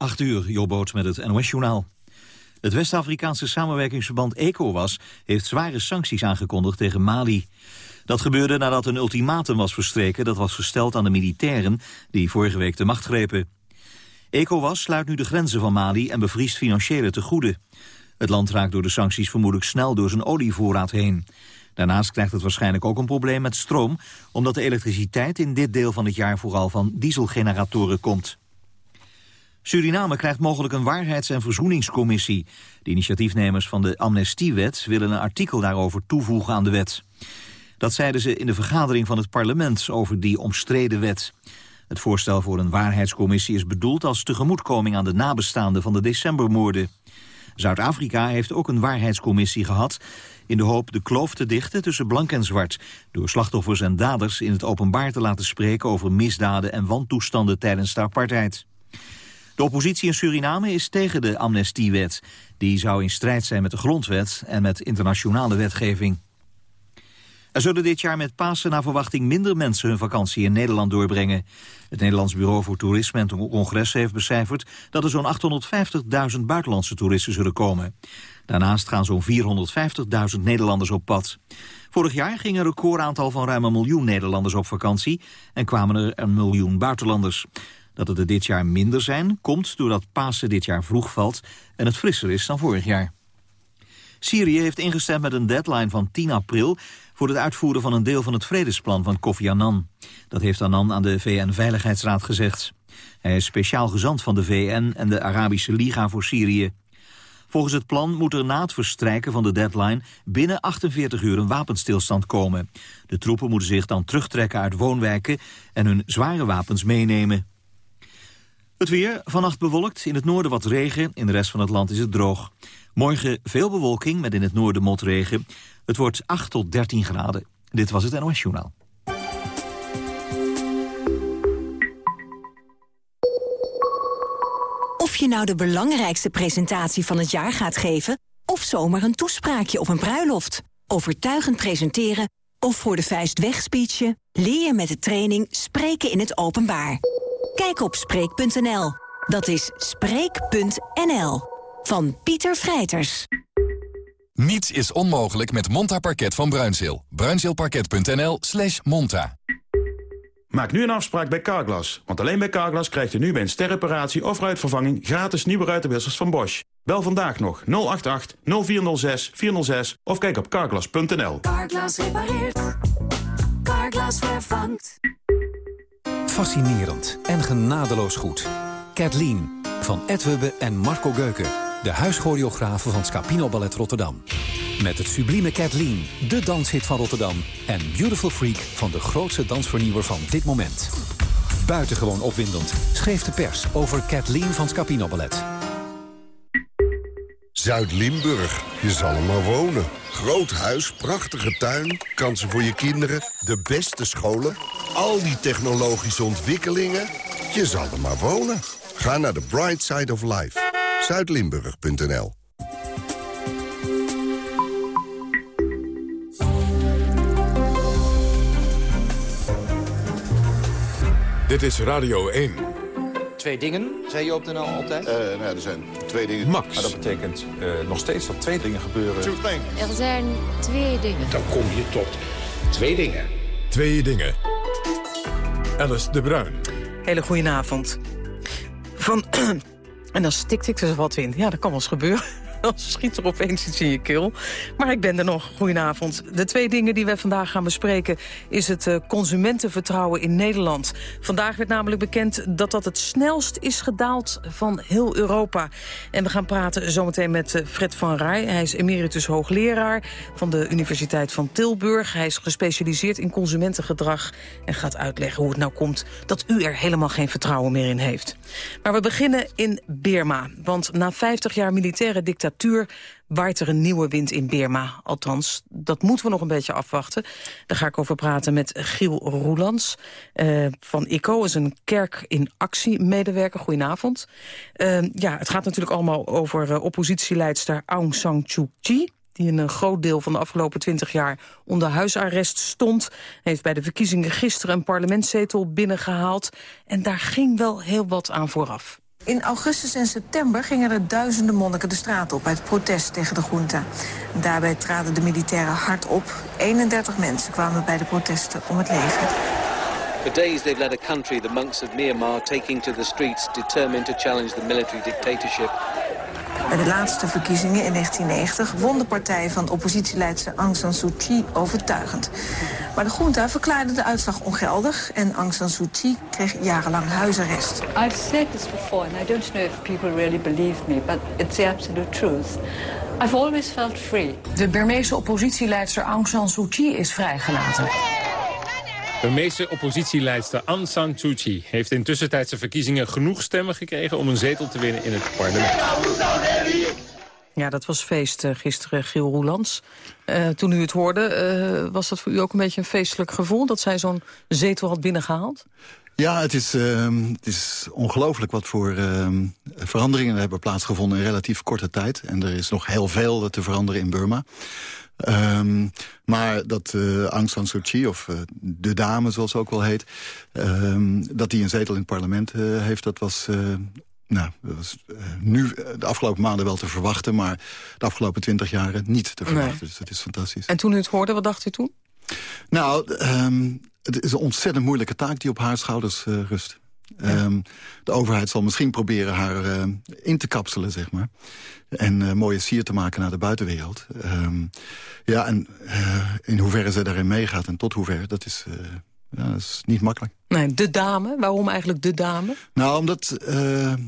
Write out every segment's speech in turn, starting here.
8 uur, Jobboot met het NOS-journaal. Het West-Afrikaanse samenwerkingsverband ECOWAS heeft zware sancties aangekondigd tegen Mali. Dat gebeurde nadat een ultimatum was verstreken dat was gesteld aan de militairen die vorige week de macht grepen. ECOWAS sluit nu de grenzen van Mali en bevriest financiële tegoeden. Het land raakt door de sancties vermoedelijk snel door zijn olievoorraad heen. Daarnaast krijgt het waarschijnlijk ook een probleem met stroom... omdat de elektriciteit in dit deel van het jaar vooral van dieselgeneratoren komt. Suriname krijgt mogelijk een waarheids- en verzoeningscommissie. De initiatiefnemers van de amnestiewet willen een artikel daarover toevoegen aan de wet. Dat zeiden ze in de vergadering van het parlement over die omstreden wet. Het voorstel voor een waarheidscommissie is bedoeld als tegemoetkoming aan de nabestaanden van de decembermoorden. Zuid-Afrika heeft ook een waarheidscommissie gehad in de hoop de kloof te dichten tussen blank en zwart... door slachtoffers en daders in het openbaar te laten spreken... over misdaden en wantoestanden tijdens de apartheid. De oppositie in Suriname is tegen de amnestiewet. Die zou in strijd zijn met de grondwet en met internationale wetgeving. Er zullen dit jaar met Pasen naar verwachting minder mensen hun vakantie in Nederland doorbrengen. Het Nederlands Bureau voor Toerisme en Congres heeft becijferd dat er zo'n 850.000 buitenlandse toeristen zullen komen. Daarnaast gaan zo'n 450.000 Nederlanders op pad. Vorig jaar ging een recordaantal van ruim een miljoen Nederlanders op vakantie en kwamen er een miljoen buitenlanders. Dat het er dit jaar minder zijn, komt doordat Pasen dit jaar vroeg valt en het frisser is dan vorig jaar. Syrië heeft ingestemd met een deadline van 10 april voor het uitvoeren van een deel van het vredesplan van Kofi Annan. Dat heeft Annan aan de VN-veiligheidsraad gezegd. Hij is speciaal gezant van de VN en de Arabische Liga voor Syrië. Volgens het plan moet er na het verstrijken van de deadline binnen 48 uur een wapenstilstand komen. De troepen moeten zich dan terugtrekken uit woonwijken en hun zware wapens meenemen. Het weer, vannacht bewolkt, in het noorden wat regen, in de rest van het land is het droog. Morgen veel bewolking met in het noorden motregen. Het wordt 8 tot 13 graden. Dit was het NOS Journaal. Of je nou de belangrijkste presentatie van het jaar gaat geven... of zomaar een toespraakje op een bruiloft. Overtuigend presenteren of voor de vuist wegspeechen... leer je met de training Spreken in het Openbaar. Kijk op Spreek.nl. Dat is Spreek.nl. Van Pieter Vrijters. Niets is onmogelijk met Monta Parket van Bruinzeel. Bruinzeelparket.nl slash monta. Maak nu een afspraak bij Carglass. Want alleen bij Carglass krijgt u nu bij een sterreparatie of ruitvervanging... gratis nieuwe ruitenwissers van Bosch. Bel vandaag nog 088 0406 406 of kijk op carglass.nl. Carglass repareert. Carglass vervangt. Fascinerend en genadeloos goed. Kathleen van Edwebbe en Marco Geuken. De huischoreografen van Scapino Ballet Rotterdam. Met het sublieme Kathleen, de danshit van Rotterdam. En Beautiful Freak van de grootste dansvernieuwer van dit moment. Buitengewoon opwindend schreef de pers over Kathleen van Scapino Ballet. Zuid-Limburg, je zal er maar wonen. Groot huis, prachtige tuin, kansen voor je kinderen, de beste scholen... al die technologische ontwikkelingen, je zal er maar wonen. Ga naar de Bright Side of Life. Zuidlimburg.nl Dit is Radio 1. Twee dingen, zei je op de NL altijd? Uh, nou, er zijn twee dingen. Max. Maar dat betekent uh, nog steeds dat twee dingen gebeuren. Er zijn twee dingen. Dan kom je tot twee dingen. Twee dingen. Alice de Bruin. Hele goedenavond. Van... en dan stikt ik er wat in. Ja, dat kan wel eens gebeuren. Dan schiet er opeens iets in je keel. Maar ik ben er nog. Goedenavond. De twee dingen die we vandaag gaan bespreken... is het uh, consumentenvertrouwen in Nederland. Vandaag werd namelijk bekend dat dat het snelst is gedaald van heel Europa. En we gaan praten zometeen met uh, Fred van Rij. Hij is emeritus hoogleraar van de Universiteit van Tilburg. Hij is gespecialiseerd in consumentengedrag... en gaat uitleggen hoe het nou komt dat u er helemaal geen vertrouwen meer in heeft. Maar we beginnen in Birma. Want na 50 jaar militaire dictatuur dictatuur waait er een nieuwe wind in Birma. Althans, dat moeten we nog een beetje afwachten. Daar ga ik over praten met Giel Roelands uh, van ICO. is een kerk in actie medewerker. Goedenavond. Uh, ja, het gaat natuurlijk allemaal over uh, oppositieleidster Aung San Suu Kyi die in een groot deel van de afgelopen twintig jaar onder huisarrest stond. heeft bij de verkiezingen gisteren een parlementszetel binnengehaald. En daar ging wel heel wat aan vooraf. In augustus en september gingen er duizenden monniken de straat op... uit protest tegen de junta. Daarbij traden de militairen hard op. 31 mensen kwamen bij de protesten om het leven. For days they've led a country, the monks of Myanmar, taking to the streets... determined to challenge the military dictatorship bij de laatste verkiezingen in 1990 won de partij van oppositieleidster Aung San Suu Kyi overtuigend. Maar de junta verklaarde de uitslag ongeldig en Aung San Suu Kyi kreeg jarenlang huisarrest. I've said this before and I don't know if people really believe me, but it's the absolute truth. I've always felt free. De Burmeese oppositieleidster Aung San Suu Kyi is vrijgelaten. Burmeese oppositieleidster Aung San Suu Kyi heeft in tussentijdse verkiezingen genoeg stemmen gekregen om een zetel te winnen in het parlement. Ja, dat was feest uh, gisteren, Giel Roelands. Uh, toen u het hoorde, uh, was dat voor u ook een beetje een feestelijk gevoel... dat zij zo'n zetel had binnengehaald? Ja, het is, het is ongelooflijk wat voor veranderingen er hebben plaatsgevonden in relatief korte tijd. En er is nog heel veel te veranderen in Burma. Um, maar dat uh, Aung San Suu Kyi, of uh, de dame zoals ze ook wel heet... Um, dat die een zetel in het parlement uh, heeft, dat was... nou, dat was nu de afgelopen maanden wel te verwachten... maar de afgelopen twintig jaren niet te verwachten. Nee. Dus dat is fantastisch. En toen u het hoorde, wat dacht u toen? Nou, um, het is een ontzettend moeilijke taak die op haar schouders rust. Ja. Um, de overheid zal misschien proberen haar uh, in te kapselen, zeg maar. En uh, mooie sier te maken naar de buitenwereld. Um, ja, en uh, in hoeverre ze daarin meegaat en tot hoever, dat is, ja, dat is niet makkelijk. Nee, de dame? Waarom eigenlijk de dame? Nou, omdat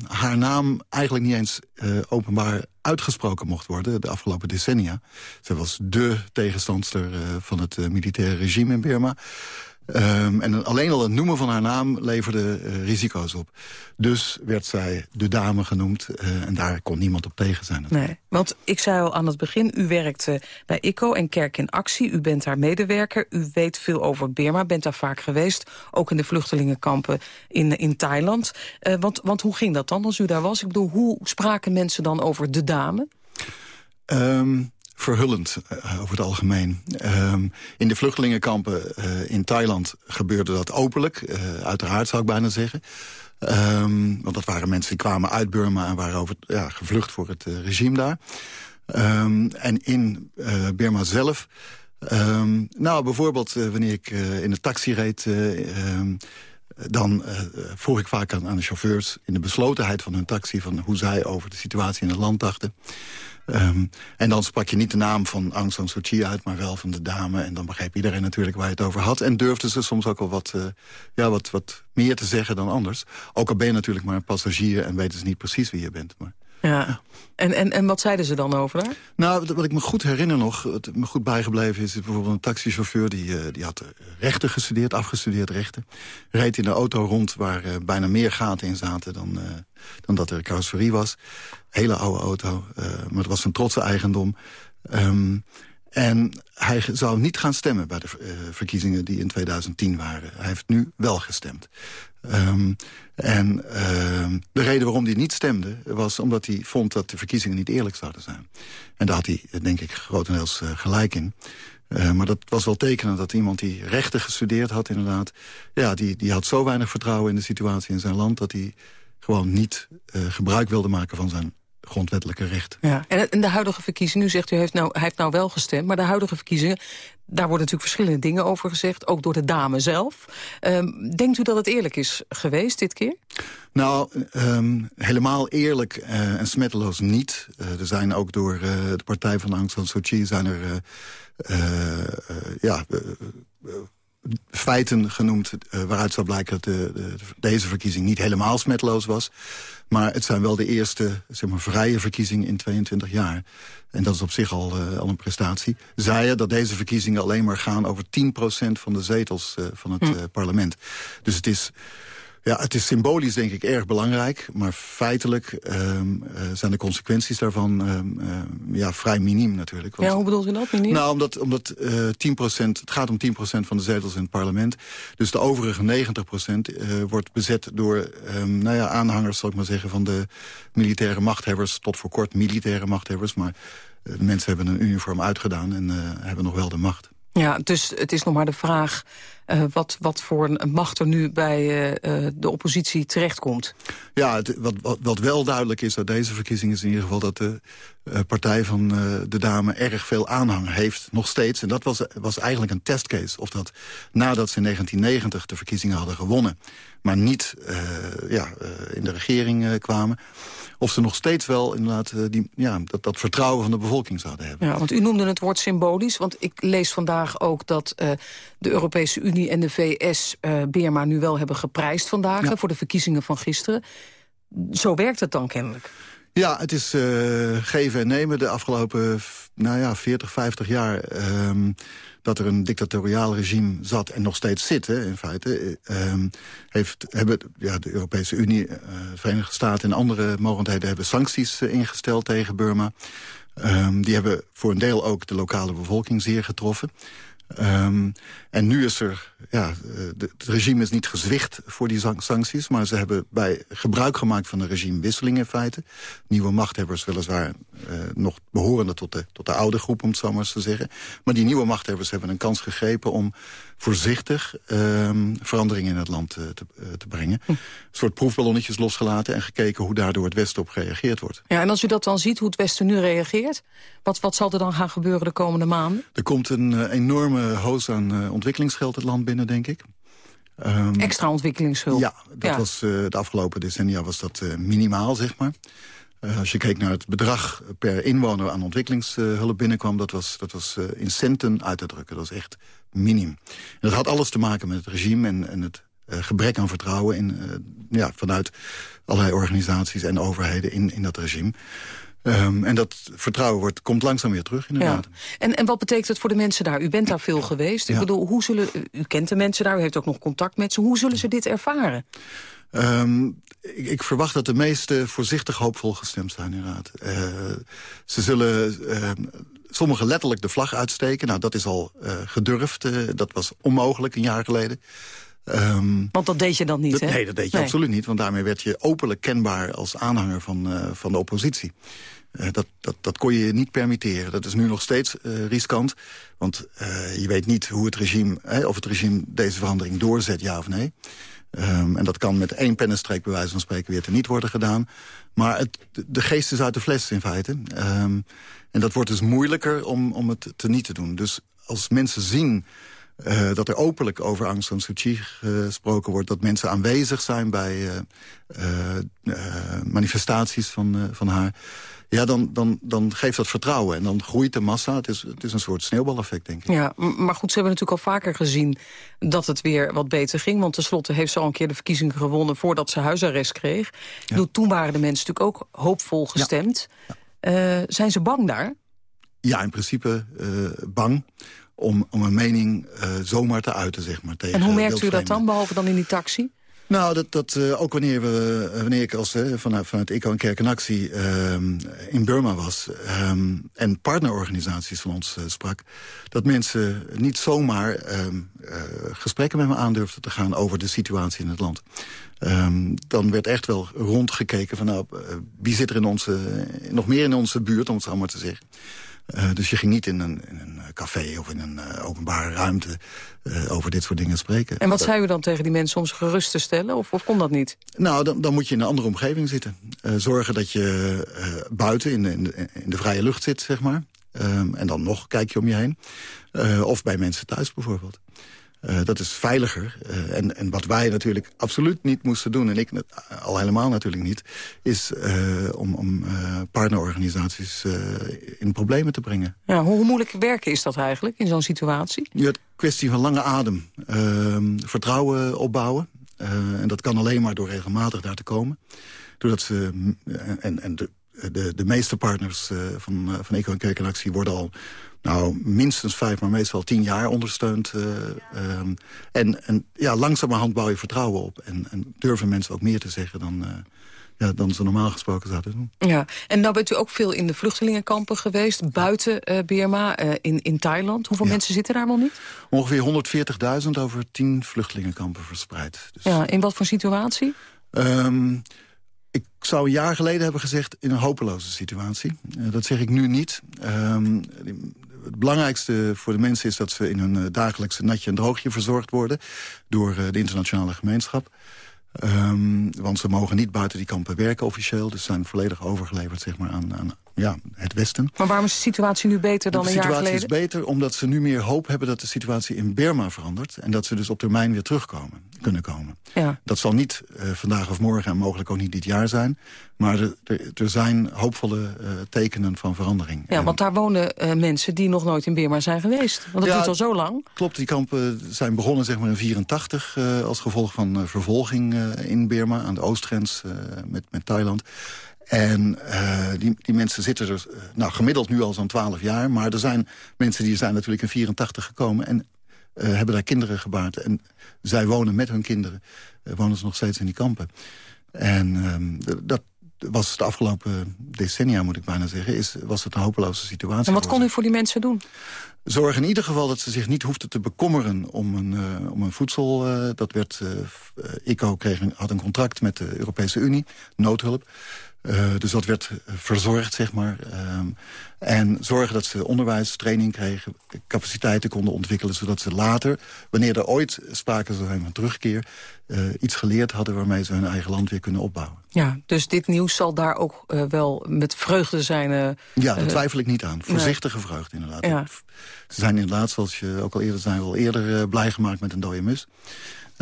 haar naam eigenlijk niet eens openbaar uitgesproken mocht worden... de afgelopen decennia. Ze was dé tegenstandster van het militaire regime in Burma... Um, en alleen al het noemen van haar naam leverde uh, risico's op. Dus werd zij de dame genoemd uh, en daar kon niemand op tegen zijn. Nee, want ik zei al aan het begin, u werkt uh, bij ICO en Kerk in Actie. U bent daar medewerker, u weet veel over Burma, bent daar vaak geweest. Ook in de vluchtelingenkampen in, in Thailand. want, want hoe ging dat dan als u daar was? Ik bedoel, hoe spraken mensen dan over de dame? Um, verhullend uh, over het algemeen. Um, in de vluchtelingenkampen uh, in Thailand gebeurde dat openlijk. Uh, uiteraard zou ik bijna zeggen. Um, want dat waren mensen die kwamen uit Burma en waren ja, gevlucht voor het regime daar. Um, en in Burma zelf... Nou, bijvoorbeeld wanneer ik in de taxi reed... Dan vroeg ik vaak aan, aan, de chauffeurs in de beslotenheid van hun taxi... van hoe zij over de situatie in het land dachten. Um, en dan sprak je niet de naam van Aung San Suu Kyi uit, maar wel van de dame. En dan begreep iedereen natuurlijk waar je het over had. En durfden ze soms ook wel wat, uh, ja, wat, wat meer te zeggen dan anders. Ook al ben je natuurlijk maar een passagier en weten ze niet precies wie je bent. Maar, ja. En, en, en wat zeiden ze dan over daar? Nou, wat ik me goed herinner nog, wat me goed bijgebleven is... is bijvoorbeeld een taxichauffeur, die, uh, die had rechten gestudeerd, afgestudeerd rechten. Reed in de auto rond waar uh, bijna meer gaten in zaten dan, dan dat er carrosserie was. Hele oude auto, maar het was een trotse eigendom. Um, en hij zou niet gaan stemmen bij de uh, verkiezingen die in 2010 waren. Hij heeft nu wel gestemd. Um, en uh, de reden waarom hij niet stemde... was omdat hij vond dat de verkiezingen niet eerlijk zouden zijn. En daar had hij, denk ik, grotendeels uh, gelijk in. Maar dat was wel tekenend dat iemand die rechten gestudeerd had inderdaad... ja, die, die had zo weinig vertrouwen in de situatie in zijn land... dat hij gewoon niet gebruik wilde maken van zijn grondwettelijke recht. Ja, en de huidige verkiezingen, u zegt u heeft nou, hij heeft nou wel gestemd... maar de huidige verkiezingen, daar worden natuurlijk verschillende dingen over gezegd... ook door de dame zelf. Um, denkt u dat het eerlijk is geweest dit keer? Nou, um, helemaal eerlijk uh, en smetteloos niet. Uh, er zijn ook door uh, de partij van Aung San Suu Kyi... zijn er ja, feiten genoemd waaruit zou blijken dat de, de, deze verkiezing niet helemaal smetteloos was. Maar het zijn wel de eerste zeg maar, vrije verkiezingen in 22 jaar. En dat is op zich al, uh, al een prestatie. Zei je dat deze verkiezingen alleen maar gaan over 10% van de zetels uh, van het uh, parlement. Dus het is ja, het is symbolisch denk ik erg belangrijk. Maar feitelijk um, uh, zijn de consequenties daarvan um, uh, ja, vrij miniem natuurlijk. Want, ja, hoe bedoelt u dat, miniem? Nou, omdat, omdat uh, 10%, het gaat om 10% van de zetels in het parlement. Dus de overige 90% wordt bezet door um, nou ja, aanhangers, zal ik maar zeggen... van de militaire machthebbers, tot voor kort militaire machthebbers. Maar de mensen hebben een uniform uitgedaan en hebben nog wel de macht. Ja, dus het is nog maar de vraag uh, wat, wat voor een macht er nu bij uh, de oppositie terechtkomt. Ja, het, wat, wat, wat, wel duidelijk is uit deze verkiezingen... is in ieder geval dat de uh, partij van de dame erg veel aanhang heeft. Nog steeds. En dat was, was eigenlijk een testcase. Of dat nadat ze in 1990 de verkiezingen hadden gewonnen... maar niet ja, in de regering kwamen of ze nog steeds wel inderdaad die, ja, dat, dat vertrouwen van de bevolking zouden hebben. Ja, want u noemde het woord symbolisch. Want ik lees vandaag ook dat de Europese Unie en de VS uh, Beerma nu wel hebben geprijsd vandaag... Ja. voor de verkiezingen van gisteren. Zo werkt het dan kennelijk. Ja, het is uh, geven en nemen de afgelopen nou ja, 40, 50 jaar... Um, dat er een dictatoriaal regime zat en nog steeds zit, hè, in feite... Um, heeft, hebben ja, de Europese Unie, uh, Verenigde Staten en andere mogendheden... hebben sancties uh, ingesteld tegen Burma. Um, die hebben voor een deel ook de lokale bevolking zeer getroffen. En nu is er, ja, de, het regime is niet gezwicht voor die sancties... maar ze hebben bij gebruik gemaakt van een regimewisseling in feite. Nieuwe machthebbers weliswaar uh, nog behorende tot de, tot de oude groep, om het zo maar eens te zeggen. Maar die nieuwe machthebbers hebben een kans gegrepen om voorzichtig um, veranderingen in het land uh, te, uh, te, brengen. Hm. Een soort proefballonnetjes losgelaten en gekeken hoe daardoor het Westen op gereageerd wordt. Ja, en als u dat dan ziet, hoe het Westen nu reageert... wat, wat zal er dan gaan gebeuren de komende maanden? Er komt een enorme hoos aan ontwikkelingsgeld het land binnen, denk ik. Um, Extra ontwikkelingshulp? Ja, dat ja. was, uh, de afgelopen decennia was dat uh, minimaal, zeg maar. Uh, als je keek naar het bedrag per inwoner aan ontwikkelingshulp binnenkwam... dat was, dat was in centen uit te drukken. Dat was echt minim. En dat had alles te maken met het regime en, en het gebrek aan vertrouwen... In, ja, vanuit allerlei organisaties en overheden in, in dat regime. Um, en dat vertrouwen wordt, komt langzaam weer terug, inderdaad. Ja. En, en wat betekent het voor de mensen daar? U bent daar veel geweest. Ik bedoel, hoe zullen, u kent de mensen daar, u heeft ook nog contact met ze. Hoe zullen ze dit ervaren? Um, ik, ik, verwacht dat de meesten voorzichtig hoopvol gestemd zijn, inderdaad. Uh, ze zullen uh, sommigen letterlijk de vlag uitsteken. Nou, dat is al uh, gedurfd. Uh, dat was onmogelijk een jaar geleden. Um, want dat deed je dan niet, hè? Nee, dat deed je nee. absoluut niet. Want daarmee werd je openlijk kenbaar als aanhanger van, uh, van de oppositie. Uh, dat, dat, dat kon je niet permitteren. Dat is nu nog steeds uh, riskant. Want je weet niet hoe het regime, hè, of het regime deze verandering doorzet, ja of nee. Um, en dat kan met één pennenstreek bij wijze van spreken weer te niet worden gedaan. Maar het, de geest is uit de fles in feite. Um, en dat wordt dus moeilijker om, om het te niet te doen. Dus als mensen zien uh, dat er openlijk over Aung San Suu Kyi gesproken wordt. Dat mensen aanwezig zijn bij uh, uh, manifestaties van, van haar. Ja, dan, dan, dan geeft dat vertrouwen en dan groeit de massa. Het is, het is een soort sneeuwbaleffect, denk ik. Ja, maar goed, ze hebben natuurlijk al vaker gezien dat het weer wat beter ging. Want tenslotte heeft ze al een keer de verkiezingen gewonnen... voordat ze huisarrest kreeg. Ja. Toen waren de mensen natuurlijk ook hoopvol gestemd. Ja. zijn ze bang daar? Ja, in principe bang om, om een mening uh, zomaar te uiten, zeg maar. Tegen en hoe merkt u dat dan, behalve dan in die taxi? Nou, dat, dat, uh, ook wanneer, we, wanneer ik als, uh, vanuit, vanuit ICO en Kerk en Actie uh, in Burma was... Um, en partnerorganisaties van ons sprak... dat mensen niet zomaar ehm, gesprekken met me aandurfden te gaan... over de situatie in het land. Um, dan werd echt wel rondgekeken van... nou, wie zit er in onze, nog meer in onze buurt, om het zo maar te zeggen. Uh, dus je ging niet in een, in een café of in een uh, openbare ruimte uh, over dit soort dingen spreken. En wat zei u dan tegen die mensen om ze gerust te stellen? Of, of kon dat niet? Nou, dan, dan moet je in een andere omgeving zitten. zorgen dat je buiten in de, in, de, in de vrije lucht zit, zeg maar. Um, en dan nog kijk je om je heen. of bij mensen thuis bijvoorbeeld. Uh, dat is veiliger. Uh, en, en wat wij natuurlijk absoluut niet moesten doen... en ik al helemaal natuurlijk niet... is uh, om, om partnerorganisaties in problemen te brengen. Ja, hoe, hoe, moeilijk werken is dat eigenlijk in zo'n situatie? Je hebt kwestie van lange adem. Ehm, vertrouwen opbouwen. en dat kan alleen maar door regelmatig daar te komen. Doordat ze... en, en de, de, de meeste partners van, van Eco en Kerkenactie worden al nou, minstens vijf, maar meestal tien jaar ondersteund. Uh, um, en, en ja, langzamerhand bouw je vertrouwen op. En, en durven mensen ook meer te zeggen dan, uh, ja, dan ze normaal gesproken zouden doen. Ja, en nou bent u ook veel in de vluchtelingenkampen geweest, buiten uh, Birma, in, in Thailand. Hoeveel ja. mensen zitten daar wel niet? Ongeveer 140.000 over tien vluchtelingenkampen verspreid. Dus... Ja, in wat voor situatie? Um, ik zou een jaar geleden hebben gezegd in een hopeloze situatie. Uh, dat zeg ik nu niet. Um, het belangrijkste voor de mensen is dat ze in hun dagelijkse natje en droogje verzorgd worden door de internationale gemeenschap. Um, want ze mogen niet buiten die kampen werken officieel. Dus zijn volledig overgeleverd zeg maar, aan, aan ja, het Westen. Maar waarom is de situatie nu beter dan een jaar geleden? De situatie is beter omdat ze nu meer hoop hebben dat de situatie in Burma verandert. En dat ze dus op termijn weer terugkomen, kunnen komen. Ja. Dat zal niet uh, vandaag of morgen en mogelijk ook niet dit jaar zijn. Maar er, er zijn hoopvolle uh, tekenen van verandering. Ja, en, want daar wonen uh, mensen die nog nooit in Burma zijn geweest. Want dat ja, duurt al zo lang. Klopt, die kampen zijn begonnen zeg maar, in 84 als gevolg van vervolging in Burma aan de oostgrens met, met Thailand. En uh, die, die mensen zitten er uh, nou, gemiddeld nu al zo'n 12 jaar. Maar er zijn mensen die zijn natuurlijk in 84 gekomen... en uh, hebben daar kinderen gebaard. En zij wonen met hun kinderen. wonen ze nog steeds in die kampen. En ehm, dat was de afgelopen decennia, moet ik bijna zeggen... Is, was het een hopeloze situatie. En wat kon u voor die mensen doen? Zorg in ieder geval dat ze zich niet hoefden te bekommeren om een, uh, om een voedsel. Uh, dat werd, uh, ICO kreeg, had een contract met de Europese Unie, noodhulp. Uh, dus dat werd verzorgd, zeg maar. Um, en zorgen dat ze onderwijs, training kregen, capaciteiten konden ontwikkelen... zodat ze later, wanneer er ooit sprake zou zijn van terugkeer... Uh, iets geleerd hadden waarmee ze hun eigen land weer kunnen opbouwen. Ja, dus dit nieuws zal daar ook uh, wel met vreugde zijn... Ja, daar twijfel ik niet aan. Voorzichtige nee. vreugde, inderdaad. Ja. Ze zijn inderdaad, zoals je ook al eerder zei... wel eerder blij gemaakt met een dode mus.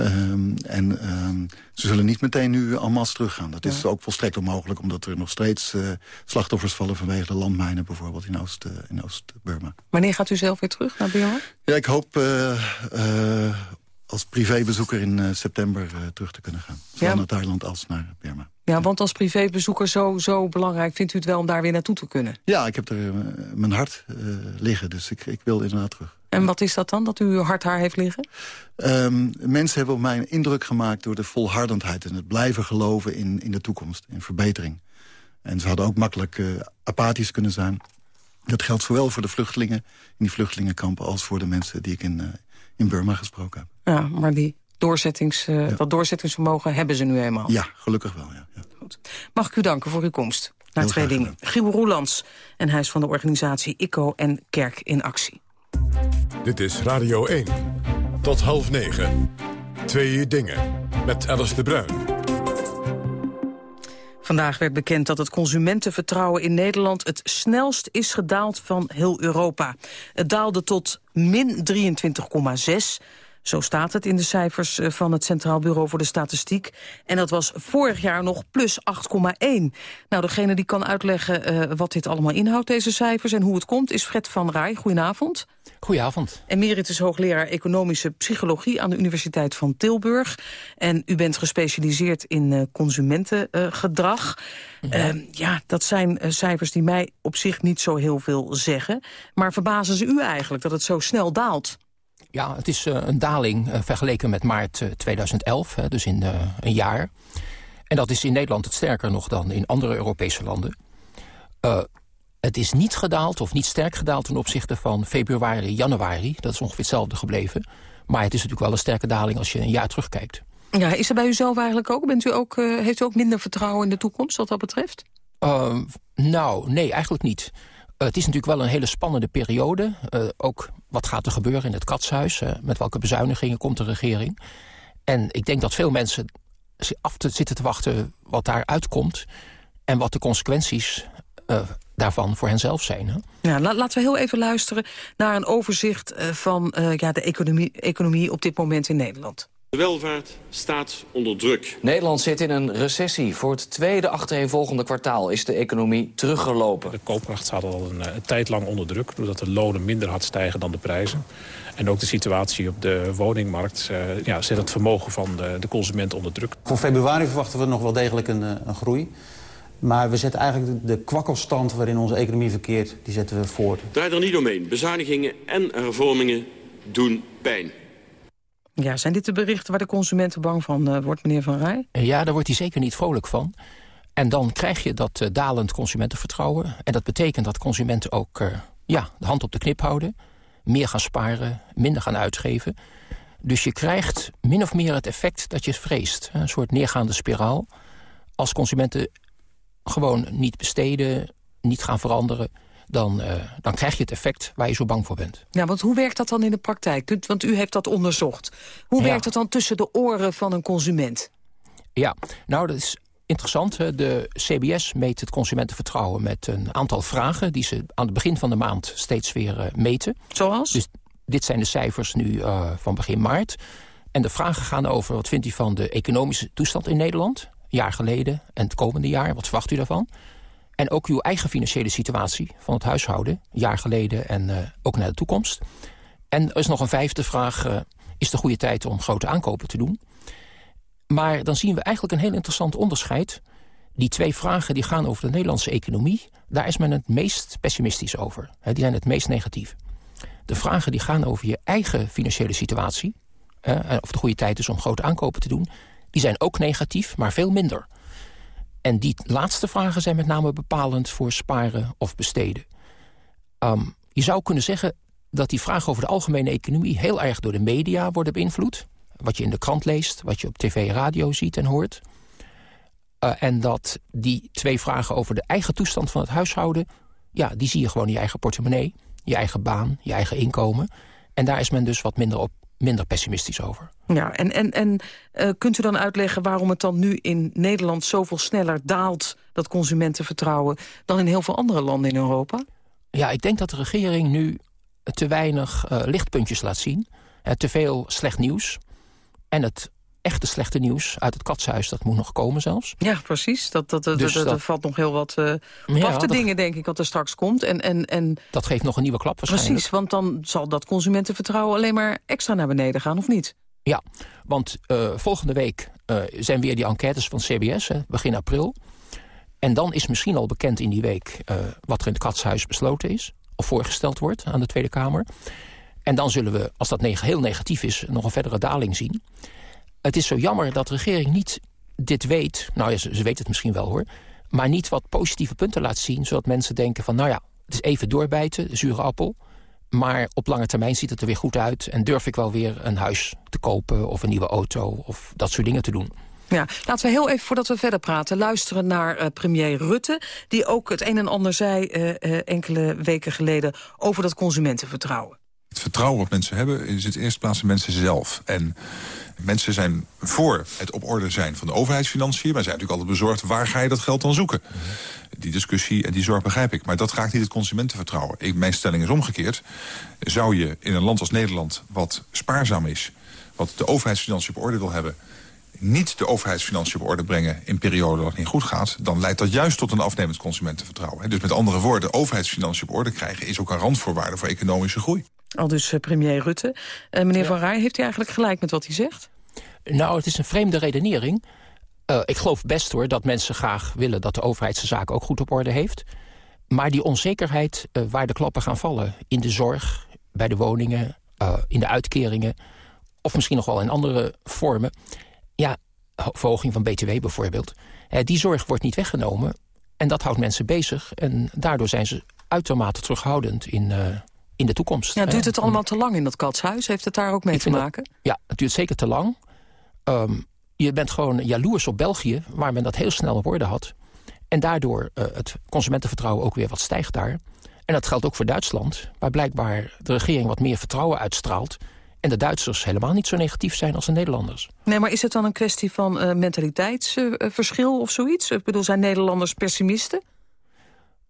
Um, en um, ze zullen niet meteen nu en masse teruggaan. Dat is ja. ook volstrekt onmogelijk, omdat er nog steeds uh, slachtoffers vallen... vanwege de landmijnen bijvoorbeeld in Oost-Burma. Uh, Oost Wanneer gaat u zelf weer terug naar Burma? Ja, ik hoop uh, als privébezoeker in september terug te kunnen gaan. Zowel ja. naar Thailand als naar Burma. Ja, want als privébezoeker zo, zo belangrijk vindt u het wel om daar weer naartoe te kunnen? Ja, ik heb er mijn hart liggen, dus ik, ik wil inderdaad terug. En wat is dat dan, dat u uw hart haar heeft liggen? Um, mensen hebben op mij een indruk gemaakt door de volhardendheid... en het blijven geloven in, in de toekomst, in verbetering. En ze hadden ook makkelijk uh, apathisch kunnen zijn. Dat geldt zowel voor de vluchtelingen in die vluchtelingenkampen... als voor de mensen die ik in, uh, in Burma gesproken heb. Ja, maar die doorzettings, uh, ja. dat doorzettingsvermogen hebben ze nu eenmaal. Ja, gelukkig wel, ja. ja. Goed. Mag ik u danken voor uw komst naar Heel twee dingen. Giel Roelands en hij is van de organisatie ICO en Kerk in Actie. Dit is Radio 1. Tot half negen. Twee dingen. Met Alice de Bruin. Vandaag werd bekend dat het consumentenvertrouwen in Nederland... het snelst is gedaald van heel Europa. Het daalde tot min 23,6 zo staat het in de cijfers van het Centraal Bureau voor de Statistiek. En dat was vorig jaar nog plus 8,1. Nou, degene die kan uitleggen uh, wat dit allemaal inhoudt, deze cijfers... en hoe het komt, is Fred van Rij. Goedenavond. Goedenavond. Emeritus hoogleraar Economische Psychologie aan de Universiteit van Tilburg. En u bent gespecialiseerd in uh, consumentengedrag. Ja. Uh, ja, dat zijn cijfers die mij op zich niet zo heel veel zeggen. Maar verbazen ze u eigenlijk dat het zo snel daalt? Ja, het is uh, een daling uh, vergeleken met maart uh, 2011, hè, dus in een jaar. En dat is in Nederland het sterker nog dan in andere Europese landen. het is niet gedaald of niet sterk gedaald ten opzichte van februari, januari. Dat is ongeveer hetzelfde gebleven. Maar het is natuurlijk wel een sterke daling als je een jaar terugkijkt. Ja, is er bij u zelf eigenlijk ook? Bent u ook heeft u ook minder vertrouwen in de toekomst wat dat betreft? nou, nee, eigenlijk niet. Uh, het is natuurlijk wel een hele spannende periode. Uh, ook wat gaat er gebeuren in het katshuis? Met welke bezuinigingen komt de regering? En ik denk dat veel mensen af te, zitten te wachten wat daar uitkomt... en wat de consequenties daarvan voor henzelf zijn. Hè? Ja, la laten we heel even luisteren naar een overzicht van ja, de economie, economie op dit moment in Nederland. De welvaart staat onder druk. Nederland zit in een recessie. Voor het tweede achtereenvolgende kwartaal is de economie teruggelopen. De koopkracht staat al een, een tijd lang onder druk... doordat de lonen minder hard stijgen dan de prijzen. En ook de situatie op de woningmarkt uh, ja, zet het vermogen van de, de consument onder druk. Voor februari verwachten we nog wel degelijk een, een groei. Maar we zetten eigenlijk de kwakkelstand waarin onze economie verkeert, die zetten we voort. Draai er niet omheen. Bezuinigingen en hervormingen doen pijn. Ja, zijn dit de berichten waar de consumenten bang van uh, wordt, meneer Van Rij? Ja, daar wordt hij zeker niet vrolijk van. En dan krijg je dat uh, dalend consumentenvertrouwen. En dat betekent dat consumenten ook uh, ja, de hand op de knip houden. Meer gaan sparen, minder gaan uitgeven. Dus je krijgt min of meer het effect dat je vreest. Een soort neergaande spiraal. Als consumenten gewoon niet besteden, niet gaan veranderen... dan, uh, dan krijg je het effect waar je zo bang voor bent. Ja, want hoe werkt dat dan in de praktijk? Want u heeft dat onderzocht. Hoe Ja. werkt het dan tussen de oren van een consument? Ja, nou dat is interessant. De CBS meet het consumentenvertrouwen met een aantal vragen... die ze aan het begin van de maand steeds weer eh, meten. Zoals? Dus dit zijn de cijfers nu eh, van begin maart. En de vragen gaan over wat vindt u van de economische toestand in Nederland... een jaar geleden en het komende jaar, wat verwacht u daarvan? En ook uw eigen financiële situatie van het huishouden... jaar geleden en eh, ook naar de toekomst. En er is nog een vijfde vraag... eh, is de goede tijd om grote aankopen te doen? Maar dan zien we eigenlijk een heel interessant onderscheid. Die twee vragen die gaan over de Nederlandse economie... daar is men het meest pessimistisch over. Die zijn het meest negatief. De vragen die gaan over je eigen financiële situatie... en of de goede tijd is om grote aankopen te doen... die zijn ook negatief, maar veel minder. En die laatste vragen zijn met name bepalend voor sparen of besteden. Ehm, je zou kunnen zeggen dat die vragen over de algemene economie... heel erg door de media worden beïnvloed. Wat je in de krant leest, wat je op tv en radio ziet en hoort. Eh, en dat die twee vragen over de eigen toestand van het huishouden... ja, die zie je gewoon in je eigen portemonnee, je eigen baan, je eigen inkomen. En daar is men dus wat minder, op, minder pessimistisch over. Ja, en, en, en eh, kunt u dan uitleggen waarom het dan nu in Nederland zoveel sneller daalt... dat consumentenvertrouwen dan in heel veel andere landen in Europa? Ja, ik denk dat de regering nu te weinig eh, lichtpuntjes laat zien. Eh, te veel slecht nieuws. En het echte slechte nieuws uit het katshuis, dat moet nog komen zelfs. Ja, precies. Dat, dat, dat, Dus dat- dat- er valt nog heel wat Ja, af te dingen, denk ik, wat er straks komt. En, en, en Dat geeft nog een nieuwe klap waarschijnlijk. precies, want dan zal dat consumentenvertrouwen alleen maar extra naar beneden gaan, of niet? Ja, want eh, volgende week eh, zijn weer die enquêtes van CBS, hè, begin april. En dan is misschien al bekend in die week wat er in het katshuis besloten is. Of voorgesteld wordt aan de Tweede Kamer. En dan zullen we, als dat neg- heel negatief is, nog een verdere daling zien. Het is zo jammer dat de regering niet dit weet. Nou ja, ze, weet het misschien wel hoor. Maar niet wat positieve punten laat zien. Zodat mensen denken van, nou ja, het is even doorbijten, zure appel. Maar op lange termijn ziet het er weer goed uit. En durf ik wel weer een huis te kopen of een nieuwe auto of dat soort dingen te doen. Ja, laten we heel even, voordat we verder praten, luisteren naar eh, premier Rutte... die ook het een en ander zei eh, eh, enkele weken geleden over dat consumentenvertrouwen. Het vertrouwen wat mensen hebben is het eerste plaats in mensen zelf. En mensen zijn voor het op orde zijn van de overheidsfinanciën... maar zijn natuurlijk altijd bezorgd, waar ga je dat geld dan zoeken? Die discussie en die zorg begrijp ik. Maar dat raakt niet het consumentenvertrouwen. Ik, mijn stelling is omgekeerd. Zou je in een land als Nederland, wat spaarzaam is... wat de overheidsfinanciën op orde wil hebben niet de overheidsfinanciën op orde brengen in perioden dat het niet goed gaat... dan leidt dat juist tot een afnemend consumentenvertrouwen. hè. Dus met andere woorden, overheidsfinanciën op orde krijgen... is ook een randvoorwaarde voor economische groei. Al dus eh, premier Rutte. Eh, meneer Van Rij, heeft u eigenlijk gelijk met wat hij zegt? Nou, het is een vreemde redenering. Eh, ik geloof best hoor dat mensen graag willen dat de overheid zijn zaken ook goed op orde heeft. Maar die onzekerheid waar de klappen gaan vallen... in de zorg, bij de woningen, eh, in de uitkeringen... of misschien nog wel in andere vormen... ja, ho- verhoging van BTW bijvoorbeeld... die zorg wordt niet weggenomen en dat houdt mensen bezig... en daardoor zijn ze uitermate terughoudend in, eh, in de toekomst. Ja, duurt het allemaal te lang in dat katshuis? Heeft het daar ook mee Ik te dat- maken? ja, het duurt zeker te lang. Ehm, je bent gewoon jaloers op België, waar men dat heel snel op orde had. En daardoor eh, het consumentenvertrouwen ook weer wat stijgt daar. En dat geldt ook voor Duitsland, waar blijkbaar de regering wat meer vertrouwen uitstraalt. En de Duitsers helemaal niet zo negatief zijn als de Nederlanders. Nee, maar is het dan een kwestie van eh, mentaliteitsverschil of zoiets? Ik bedoel, zijn Nederlanders pessimisten?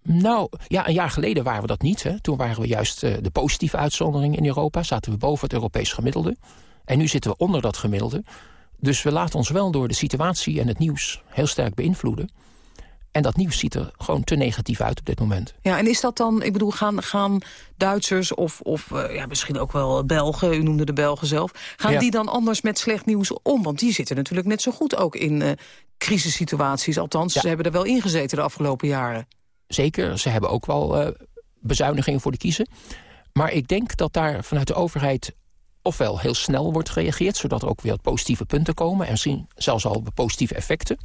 Nou, ja, een jaar geleden waren we dat niet. Hè. Toen waren we juist eh, de positieve uitzondering in Europa. Zaten we boven het Europees gemiddelde. En nu zitten we onder dat gemiddelde. Dus we laten ons wel door de situatie en het nieuws heel sterk beïnvloeden. En dat nieuws ziet er gewoon te negatief uit op dit moment. Ja, en is dat dan, ik bedoel, gaan, gaan Duitsers of, of eh, ja, misschien ook wel Belgen, u noemde de Belgen zelf, gaan Ja. die dan anders met slecht nieuws om? Want die zitten natuurlijk net zo goed ook in eh crisissituaties. Althans, ze hebben er wel ingezeten de afgelopen jaren. Zeker, ze hebben ook wel eh, bezuinigingen voor de kiezen. Maar ik denk dat daar vanuit de overheid ofwel heel snel wordt gereageerd... zodat er ook weer positieve punten komen... en misschien zelfs al positieve effecten.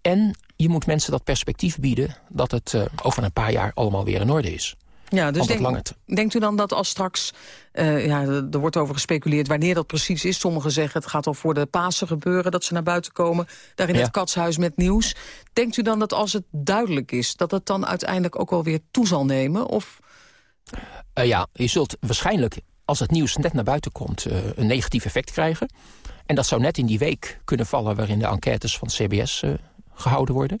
En je moet mensen dat perspectief bieden... dat het eh, over een paar jaar allemaal weer in orde is. Ja, dus denk- denkt u dan dat als straks, eh, ja, er wordt over gespeculeerd wanneer dat precies is. Sommigen zeggen het gaat al voor de Pasen gebeuren, dat ze naar buiten komen. Daar in Ja. het katshuis met nieuws. Denkt u dan dat als het duidelijk is, dat het dan uiteindelijk ook wel weer toe zal nemen? Of Eh, ja, je zult waarschijnlijk, als het nieuws net naar buiten komt... een negatief effect krijgen. En dat zou net in die week kunnen vallen... waarin de enquêtes van CBS gehouden worden.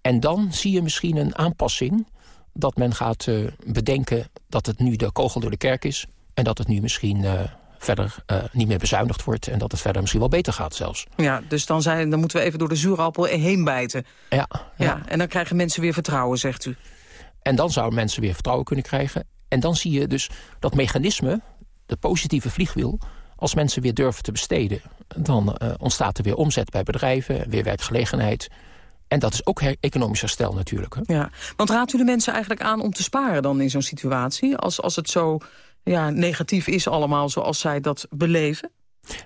En dan zie je misschien een aanpassing... dat men gaat eh, bedenken dat het nu de kogel door de kerk is... en dat het nu misschien eh, verder eh, niet meer bezuinigd wordt... en dat het verder misschien wel beter gaat zelfs. ja, dus dan, zijn, dan moeten we even door de zure appel heen bijten. Ja, Ja. en dan krijgen mensen weer vertrouwen, zegt u. En dan zouden mensen weer vertrouwen kunnen krijgen. En dan zie je dus dat mechanisme, de positieve vliegwiel... als mensen weer durven te besteden... dan eh, ontstaat er weer omzet bij bedrijven, weer werkgelegenheid. En dat is ook her- economisch herstel natuurlijk. Hè? Ja, want raadt u de mensen eigenlijk aan om te sparen dan in zo'n situatie? Als, als het zo ja, negatief is allemaal zoals zij dat beleven?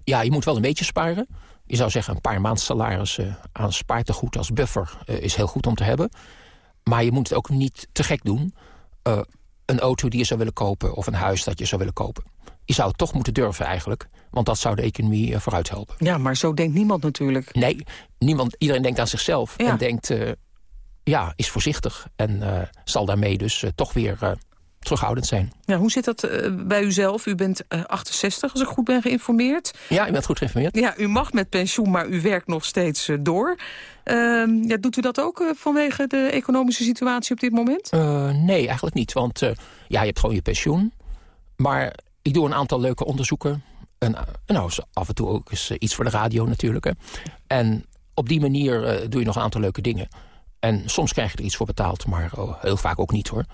Ja, je moet wel een beetje sparen. Je zou zeggen een paar maand salaris eh, aan spaartegoed als buffer eh, is heel goed om te hebben. Maar je moet het ook niet te gek doen. Een auto die je zou willen kopen of een huis dat je zou willen kopen. Je zou het toch moeten durven eigenlijk. Want dat zou de economie eh, vooruit helpen. Ja, maar zo denkt niemand natuurlijk. Nee, niemand, iedereen denkt aan zichzelf. Ja. En denkt, eh, ja, is voorzichtig. En eh, zal daarmee dus toch weer terughoudend zijn. Ja, hoe zit dat bij u zelf? U bent eh, 68, als ik goed ben geïnformeerd. Ja, je bent goed geïnformeerd. Ja, u mag met pensioen, maar u werkt nog steeds door. Ehm, ja, doet u dat ook vanwege de economische situatie op dit moment? Nee, eigenlijk niet. Want ja, je hebt gewoon je pensioen. Maar ik doe een aantal leuke onderzoeken. En, eh, nou, af en toe ook eens eh, iets voor de radio natuurlijk. Hè. En op die manier eh, doe je nog een aantal leuke dingen. En soms krijg je er iets voor betaald, maar oh, heel vaak ook niet hoor.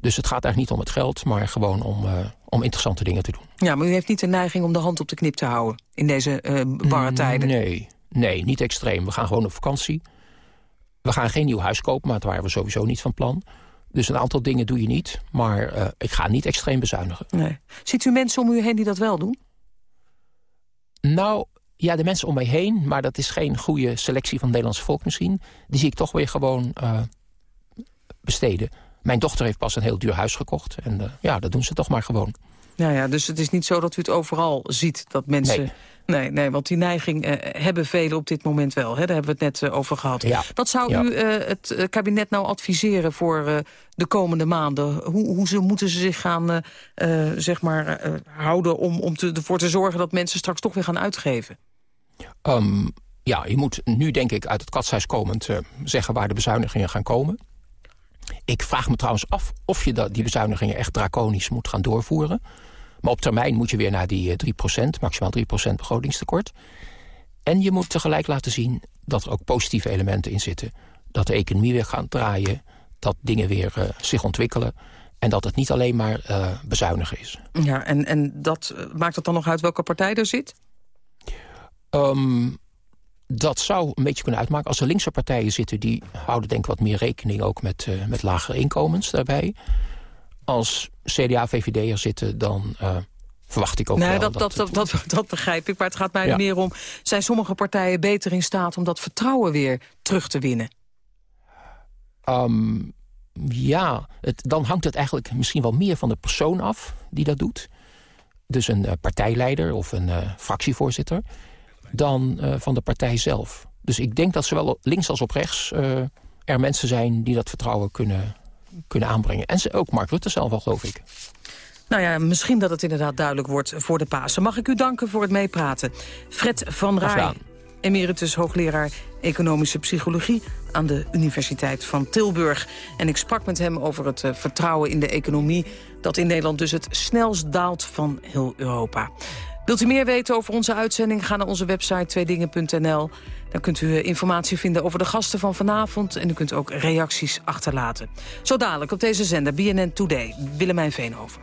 Dus het gaat eigenlijk niet om het geld, maar gewoon om, om interessante dingen te doen. Ja, maar u heeft niet de neiging om de hand op de knip te houden in deze eh barre tijden. Nee, nee, niet extreem. We gaan gewoon op vakantie. We gaan geen nieuw huis kopen, maar dat waren we sowieso niet van plan. Dus een aantal dingen doe je niet. Maar eh, ik ga niet extreem bezuinigen. Nee. Ziet u mensen om u heen die dat wel doen? Nou, ja, de mensen om mij heen... maar dat is geen goede selectie van het Nederlandse volk misschien... die zie ik toch weer gewoon eh, besteden. Mijn dochter heeft pas een heel duur huis gekocht. En eh, ja, dat doen ze toch maar gewoon. Ja, ja, dus het is niet zo dat u het overal ziet, dat mensen... Nee. Nee, nee, want die neiging eh, hebben velen op dit moment wel. Hè? Daar hebben we het net eh, over gehad. Ja. Wat zou Ja. u eh, het kabinet nou adviseren voor de komende maanden? Hoe, hoe ze, moeten ze zich gaan zeg maar, houden om, om te, ervoor te zorgen... dat mensen straks toch weer gaan uitgeven? Ehm, ja, je moet nu denk ik uit het katshuis komend zeggen waar de bezuinigingen gaan komen. Ik vraag me trouwens af of je dat, die bezuinigingen echt draconisch moet gaan doorvoeren. Maar op termijn moet je weer naar die eh, 3%, maximaal 3% begrotingstekort. En je moet tegelijk laten zien dat er ook positieve elementen in zitten. Dat de economie weer gaat draaien, dat dingen weer eh, zich ontwikkelen... en dat het niet alleen maar eh, bezuinigen is. Ja, en, en dat, eh, maakt het dan nog uit welke partij er zit? Ehm, dat zou een beetje kunnen uitmaken. Als er linkse partijen zitten, die houden denk ik wat meer rekening ook met, eh, met lagere inkomens daarbij. Als CDA, VVD er zitten, dan eh, verwacht ik ook nee, wel dat, dat, dat, dat, dat begrijp ik. Maar het gaat mij Ja. er meer om... zijn sommige partijen beter in staat om dat vertrouwen weer terug te winnen? Ehm, ja, het, dan hangt het eigenlijk misschien wel meer van de persoon af die dat doet. Dus een eh, partijleider of een eh, fractievoorzitter. Dan van de partij zelf. Dus ik denk dat zowel links als op rechts er mensen zijn die dat vertrouwen kunnen, kunnen aanbrengen. En ze, ook Mark Rutte zelf wel, geloof ik. Nou ja, misschien dat het inderdaad duidelijk wordt voor de Pasen. Mag ik u danken voor het meepraten. Fred van Rij, emeritus hoogleraar economische psychologie... aan de Universiteit van Tilburg. En ik sprak met hem over het eh, vertrouwen in de economie... dat in Nederland dus het snelst daalt van heel Europa. Wilt u meer weten over onze uitzending? Ga naar onze website tweedingen.nl. Daar kunt u eh, informatie vinden over de gasten van vanavond... en u kunt ook reacties achterlaten. Zo dadelijk op deze zender BNN Today. Willemijn Veenhoven.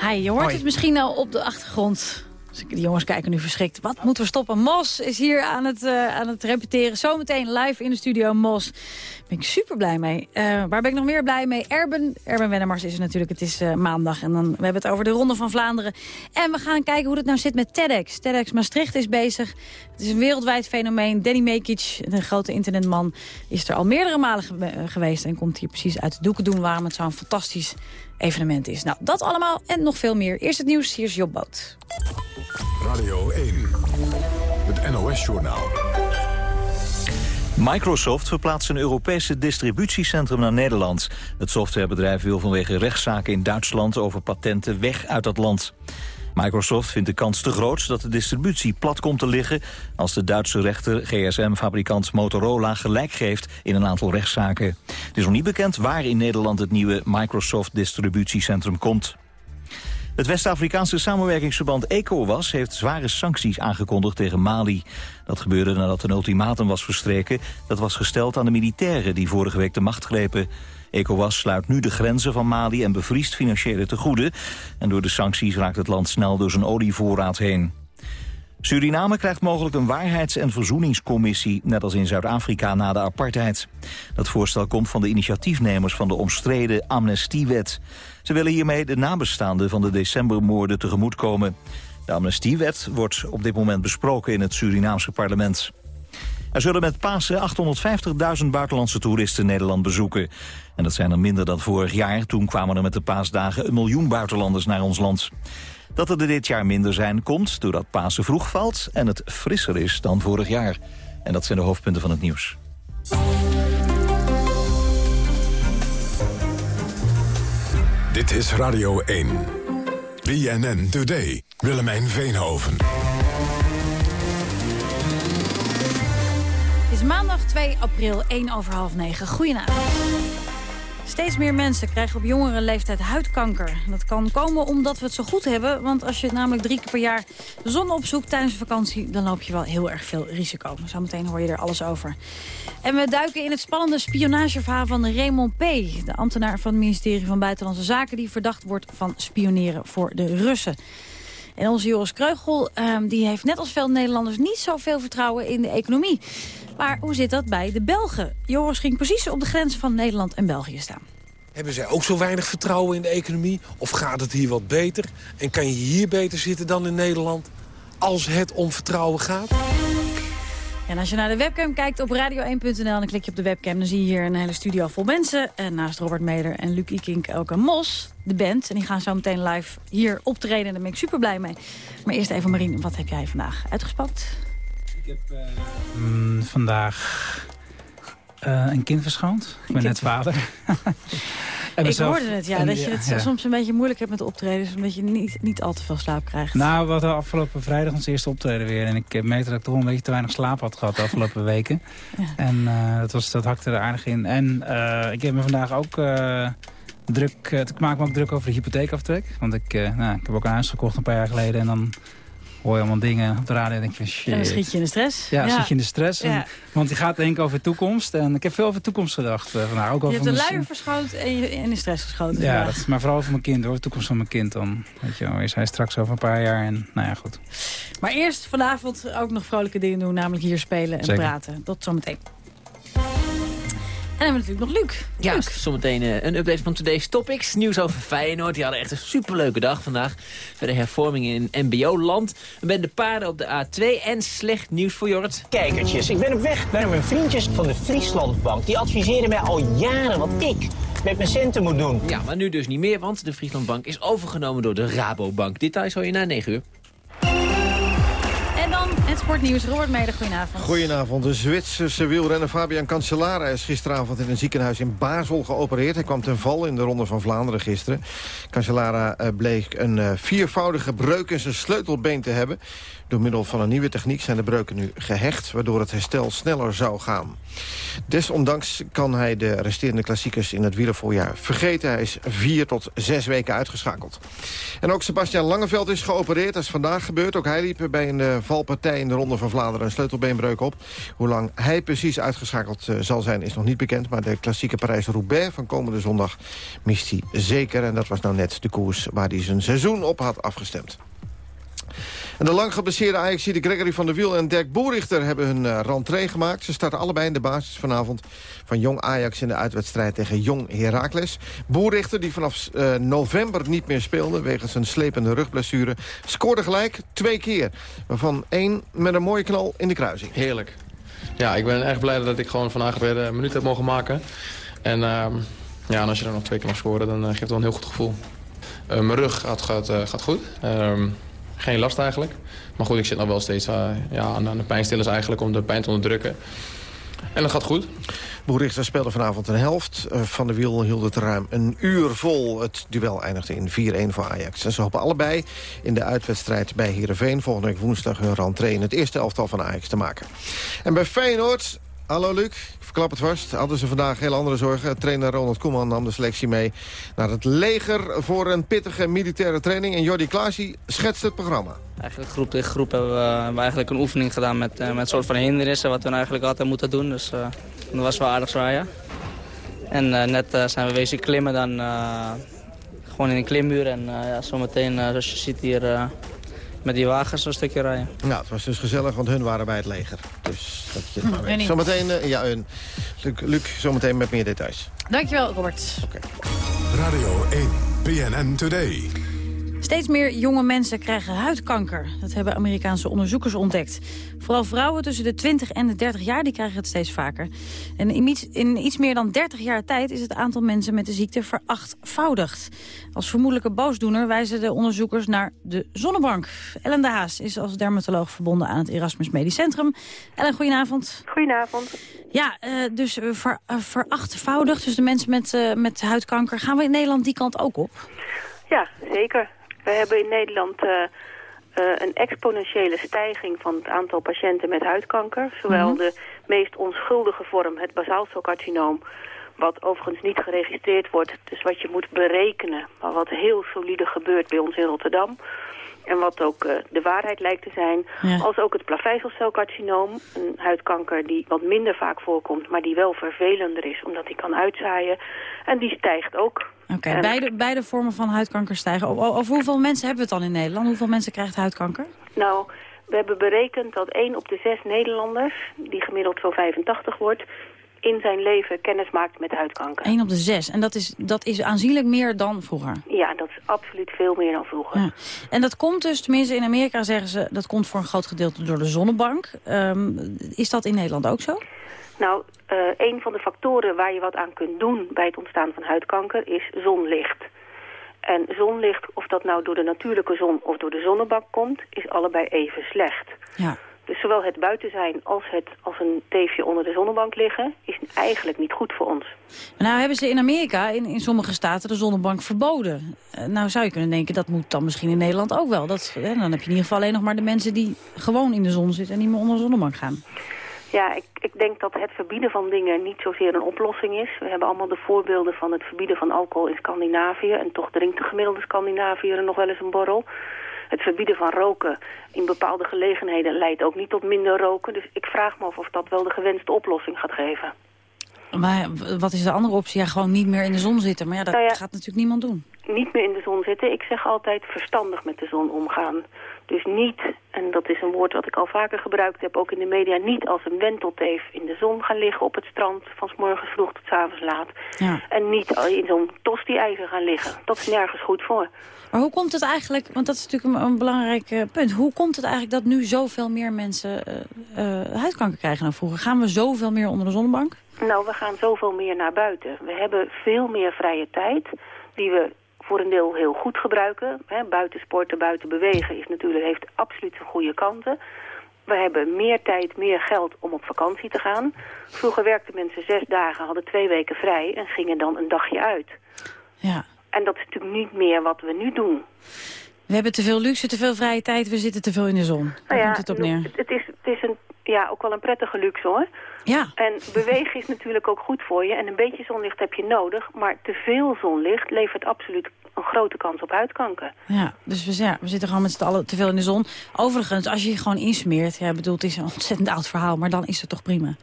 Hi, je hoort Hoi. het misschien al op de achtergrond. Dus de jongens kijken nu verschrikt. Wat moeten we stoppen? Mos is hier aan het, eh, aan het repeteren. Zometeen live in de studio Mos. Daar ben ik super blij mee. Eh, waar ben ik nog meer blij mee? Erben. Erben Wennemars is er natuurlijk. Het is eh, maandag. En dan, we hebben het over de Ronde van Vlaanderen. En we gaan kijken hoe het nou zit met TEDx. TEDx Maastricht is bezig. Het is een wereldwijd fenomeen. Danny Mekic, een grote internetman, is er al meerdere malen ge- geweest. En komt hier precies uit de doeken doen waarom het zo'n fantastisch evenement is. Nou, dat allemaal en nog veel meer. Eerst het nieuws, hier is Job Boot. Radio 1, het NOS-journaal. Microsoft verplaatst een Europese distributiecentrum naar Nederland. Het softwarebedrijf wil vanwege rechtszaken in Duitsland over patenten weg uit dat land. Microsoft vindt de kans te groot dat de distributie plat komt te liggen... als de Duitse rechter GSM-fabrikant Motorola gelijk geeft in een aantal rechtszaken. Het is nog niet bekend waar in Nederland het nieuwe Microsoft-distributiecentrum komt. Het West-Afrikaanse samenwerkingsverband ECOWAS heeft zware sancties aangekondigd tegen Mali. Dat gebeurde nadat een ultimatum was verstreken dat was gesteld aan de militairen die vorige week de macht grepen. ECOWAS sluit nu de grenzen van Mali en bevriest financiële tegoeden. En door de sancties raakt het land snel door zijn olievoorraad heen. Suriname krijgt mogelijk een waarheids- en verzoeningscommissie... net als in Zuid-Afrika na de apartheid. Dat voorstel komt van de initiatiefnemers van de omstreden amnestiewet. Ze willen hiermee de nabestaanden van de decembermoorden tegemoetkomen. De amnestiewet wordt op dit moment besproken in het Surinaamse parlement. Er zullen met Pasen 850.000 buitenlandse toeristen Nederland bezoeken. En dat zijn er minder dan vorig jaar. Toen kwamen er met de paasdagen een miljoen buitenlanders naar ons land. Dat er dit jaar minder zijn komt doordat Pasen vroeg valt... en het frisser is dan vorig jaar. En dat zijn de hoofdpunten van het nieuws. Dit is Radio 1. BNN Today. Willemijn Veenhoven. Is maandag 2 april, 1 over half 9. Goedenavond. Steeds meer mensen krijgen op jongere leeftijd huidkanker. Dat kan komen omdat we het zo goed hebben. Want als je namelijk drie keer per jaar de zon opzoekt tijdens de vakantie... dan loop je wel heel erg veel risico. Zometeen hoor je er alles over. En we duiken in het spannende spionageverhaal van Raymond P. De ambtenaar van het ministerie van Buitenlandse Zaken... die verdacht wordt van spioneren voor de Russen. En onze Joris Kreugel um, die heeft net als veel Nederlanders niet zoveel vertrouwen in de economie. Maar hoe zit dat bij de Belgen? Joris ging precies op de grens van Nederland en België staan. Hebben zij ook zo weinig vertrouwen in de economie? Of gaat het hier wat beter? En kan je hier beter zitten dan in Nederland als het om vertrouwen gaat? En als je naar de webcam kijkt op radio1.nl... dan klik je op de webcam, dan zie je hier een hele studio vol mensen. En naast Robert Meder en Luc Ikink ook een Mos, de band. En die gaan zo meteen live hier optreden. En daar ben ik super blij mee. Maar eerst even Marien, wat heb jij vandaag uitgespookt? Ik heb uh, mm, vandaag uh, een kind verschoond. Ik ben net vader. ik hoorde het, ja. dat je het ja. soms een beetje moeilijk hebt met optredens. Omdat je niet, niet al te veel slaap krijgt. Nou, we hadden afgelopen vrijdag ons eerste optreden weer. En ik merkte dat ik toch een beetje te weinig slaap had gehad de afgelopen weken. Ja. En uh, dat, was, dat hakte er aardig in. En uh, ik heb me vandaag ook uh, druk... ik maak me ook druk over de hypotheekaftrek. Want ik, nou, ik heb ook een huis gekocht een paar jaar geleden. En dan hoor je allemaal dingen op de radio en denk je shit. En dan schiet je in de stress. Ja, ja. schiet je in de stress. En, ja. want je gaat denken over de toekomst. En ik heb veel over toekomst gedacht uh, vandaag. Ook je over hebt de luier verschoten en je in de stress geschoten. Ja, dat, maar vooral over mijn kind hoor. De toekomst van mijn kind dan. Weet je wel, is hij straks over een paar jaar. En nou ja, goed. Maar eerst vanavond ook nog vrolijke dingen doen. Namelijk hier spelen en Zeker. praten. Tot zometeen. En dan hebben we natuurlijk nog Luc. Ja, Luc. zometeen uh, een update van Today's Topics. Nieuws over Feyenoord. Die hadden echt een superleuke dag vandaag. Verder hervormingen in MBO-land. Een bende paarden op de A2. En slecht nieuws voor Jort. Kijkertjes, ik ben op weg naar mijn vriendjes van de Frieslandbank. Die adviseren mij al jaren wat ik met mijn centen moet doen. Ja, maar nu dus niet meer, want de Frieslandbank is overgenomen door de Rabobank. Details hoor je na 9 uur. En dan het sportnieuws. Robert Meijer, goedenavond. Goedenavond. De Zwitserse wielrenner Fabian Cancellara is gisteravond in een ziekenhuis in Basel geopereerd. Hij kwam ten val in de Ronde van Vlaanderen gisteren. Cancellara bleek een viervoudige breuk in zijn sleutelbeen te hebben. Door middel van een nieuwe techniek zijn de breuken nu gehecht... waardoor het herstel sneller zou gaan. Desondanks kan hij de resterende klassiekers in het wielervoorjaar vergeten. Hij is vier tot zes weken uitgeschakeld. En ook Sebastian Langeveld is geopereerd. Dat is vandaag gebeurd. Ook hij liep bij een valpartij in de Ronde van Vlaanderen een sleutelbeenbreuk op. Hoe lang hij precies uitgeschakeld zal zijn is nog niet bekend. Maar de klassieke Parijs-Roubaix van komende zondag mist hij zeker. En dat was nou net de koers waar hij zijn seizoen op had afgestemd. En de lang geblesseerde ajax de Gregory van der Wiel en Dirk Boerichter hebben hun uh, rentree gemaakt. Ze starten allebei in de basis vanavond van Jong Ajax in de uitwedstrijd tegen Jong Heracles. Boerichter, die vanaf uh, november niet meer speelde wegens een slepende rugblessure, scoorde gelijk twee keer. Waarvan één met een mooie knal in de kruising. Heerlijk. Ja, ik ben erg blij dat ik gewoon vandaag weer een minuut heb mogen maken. En uh, Ja, en als je er nog twee keer mag scoren, dan geeft het wel een heel goed gevoel. mijn rug gaat, gaat, gaat goed. Geen last eigenlijk. Maar goed, ik zit nog wel steeds ja, aan de pijnstillers eigenlijk om de pijn te onderdrukken. En dat gaat goed. Boerichter speelde vanavond een helft. Eh, van de Wiel hield het ruim een uur vol. Het duel eindigde in 4-1 voor Ajax. En ze hopen allebei in de uitwedstrijd bij Heerenveen... volgende week woensdag hun rentree in het eerste elftal van Ajax te maken. En bij Feyenoord Hallo Luc, verklap het vast. Hadden ze vandaag heel andere zorgen. Trainer Ronald Koeman nam de selectie mee naar het leger... voor een pittige militaire training. En Jordi Klaasie schetst het programma. Eigenlijk groep tegen groep hebben we, eigenlijk een oefening gedaan... met, uh, met een soort van hindernissen, wat we eigenlijk altijd moeten doen. Dus uh, dat was wel aardig zwaar, ja. En uh, net zijn we wezen klimmen dan... gewoon in een klimmuur. En ja, zometeen, zoals je ziet hier met die wagens een stukje rijden. Nou, het was dus gezellig, want hun waren bij het leger. Dus dat je het maar weet. Zometeen, uh, ja, hun. Luc, Luc, zometeen met meer details. Dankjewel, Robert. Oké. Radio 1, PNN Today. Steeds meer jonge mensen krijgen huidkanker. Dat hebben Amerikaanse onderzoekers ontdekt. Vooral vrouwen tussen de 20 en de 30 jaar die krijgen het steeds vaker. En in iets, in iets meer dan 30 jaar tijd is het aantal mensen met de ziekte verachtvoudigd. Als vermoedelijke boosdoener wijzen de onderzoekers naar de zonnebank. Ellen de Haas is als dermatoloog verbonden aan het Erasmus Medisch Centrum. Ellen, goedenavond. Goedenavond. Ja, uh, dus ver, uh, verachtvoudigd, dus de mensen met, uh, met huidkanker. Gaan we in Nederland die kant ook op? Ja, zeker. We hebben in Nederland uh, uh, een exponentiële stijging van het aantal patiënten met huidkanker. Zowel mhm. de meest onschuldige vorm, het basaalcelcarcinoom, wat overigens niet geregistreerd wordt, dus wat je moet berekenen, maar wat heel solide gebeurt bij ons in Rotterdam. En wat ook uh, de waarheid lijkt te zijn. Ja. Als ook het plaveiselcelcarcinoom, een huidkanker die wat minder vaak voorkomt... maar die wel vervelender is, omdat die kan uitzaaien. En die stijgt ook. Oké, okay, beide, beide vormen van huidkanker stijgen. Over, hoeveel mensen hebben we het dan in Nederland? Hoeveel mensen krijgt huidkanker? Nou, we hebben berekend dat 1 op de 6 Nederlanders, die gemiddeld zo 85 wordt in zijn leven kennis maakt met huidkanker. 1 op de 6. En dat is, dat is aanzienlijk meer dan vroeger? Ja, dat is absoluut veel meer dan vroeger. Ja. En dat komt dus, tenminste in Amerika zeggen ze... dat komt voor een groot gedeelte door de zonnebank. Um, is dat in Nederland ook zo? Nou, uh, een van de factoren waar je wat aan kunt doen... bij het ontstaan van huidkanker is zonlicht. En zonlicht, of dat nou door de natuurlijke zon of door de zonnebank komt... is allebei even slecht. Ja. Dus zowel het buiten zijn als het als een teefje onder de zonnebank liggen... is eigenlijk niet goed voor ons. Nou hebben ze in Amerika, in, in sommige staten, de zonnebank verboden. Uh, nou zou je kunnen denken, dat moet dan misschien in Nederland ook wel. Dat, hè, dan heb je in ieder geval alleen nog maar de mensen die gewoon in de zon zitten... en niet meer onder de zonnebank gaan. Ja, ik, ik denk dat het verbieden van dingen niet zozeer een oplossing is. We hebben allemaal de voorbeelden van het verbieden van alcohol in Scandinavië... en toch drinkt de gemiddelde Scandinaviër nog wel eens een borrel het verbieden van roken in bepaalde gelegenheden leidt ook niet tot minder roken. Dus ik vraag me af of dat wel de gewenste oplossing gaat geven. Maar wat is de andere optie? Ja, gewoon niet meer in de zon zitten. Maar ja, dat nou ja, gaat natuurlijk niemand doen. Niet meer in de zon zitten. Ik zeg altijd verstandig met de zon omgaan. Dus niet, en dat is een woord wat ik al vaker gebruikt heb, ook in de media, niet als een wentelteef in de zon gaan liggen op het strand, van s morgens vroeg tot s avonds laat. Ja. En niet in zo'n tosti-ijzer gaan liggen. Dat is nergens goed voor. Maar hoe komt het eigenlijk, want dat is natuurlijk een, een belangrijk uh, punt, hoe komt het eigenlijk dat nu zoveel meer mensen uh, uh, huidkanker krijgen dan vroeger? Gaan we zoveel meer onder de zonnebank? Nou, we gaan zoveel meer naar buiten. We hebben veel meer vrije tijd die we voor een deel heel goed gebruiken. Hè, buiten sporten, buiten bewegen is natuurlijk, heeft absoluut zijn goede kanten. We hebben meer tijd, meer geld om op vakantie te gaan. Vroeger werkten mensen zes dagen, hadden twee weken vrij en gingen dan een dagje uit. Ja. En dat is natuurlijk niet meer wat we nu doen. We hebben te veel luxe, te veel vrije tijd, we zitten te veel in de zon. Daar nou ja, het op neer. Het is, het is een, ja, ook wel een prettige luxe hoor. Ja. En bewegen is natuurlijk ook goed voor je. En een beetje zonlicht heb je nodig. Maar te veel zonlicht levert absoluut een grote kans op huidkanker. Ja, dus we, ja, we zitten gewoon met z'n allen te veel in de zon. Overigens, als je je gewoon insmeert... Ja, bedoel, het is een ontzettend oud verhaal, maar dan is het toch prima?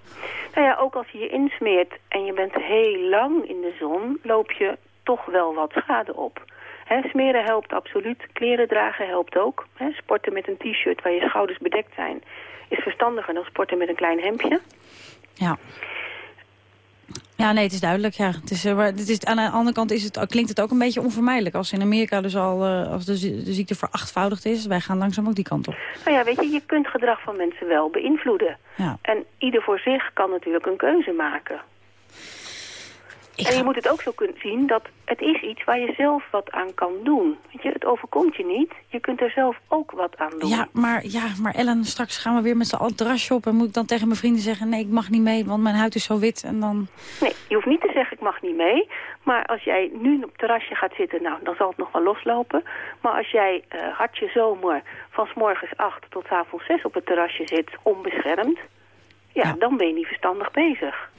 Nou ja, ook als je je insmeert en je bent heel lang in de zon... loop je toch wel wat schade op. He, smeren helpt absoluut. Kleren dragen helpt ook. He, sporten met een t-shirt waar je schouders bedekt zijn... is verstandiger dan sporten met een klein hemdje. Ja. Ja, nee, het is duidelijk. Ja. Het is, maar het is, aan de andere kant is het, klinkt het ook een beetje onvermijdelijk. Als in Amerika dus al uh, als de, de ziekte verachtvoudigd is, wij gaan langzaam ook die kant op. Nou ja, weet je, je kunt gedrag van mensen wel beïnvloeden. Ja. En ieder voor zich kan natuurlijk een keuze maken. En je moet het ook zo kunnen zien dat het is iets waar je zelf wat aan kan doen. Weet je, het overkomt je niet. Je kunt er zelf ook wat aan doen. Ja, maar, ja, maar Ellen, straks gaan we weer met z'n allen terrasje op... en moet ik dan tegen mijn vrienden zeggen... nee, ik mag niet mee, want mijn huid is zo wit en dan... Nee, je hoeft niet te zeggen ik mag niet mee. Maar als jij nu op het terrasje gaat zitten, nou, dan zal het nog wel loslopen. Maar als jij uh, hartje zomer van s morgens 8 tot s avonds 6 op het terrasje zit, onbeschermd... Ja, ja, dan ben je niet verstandig bezig.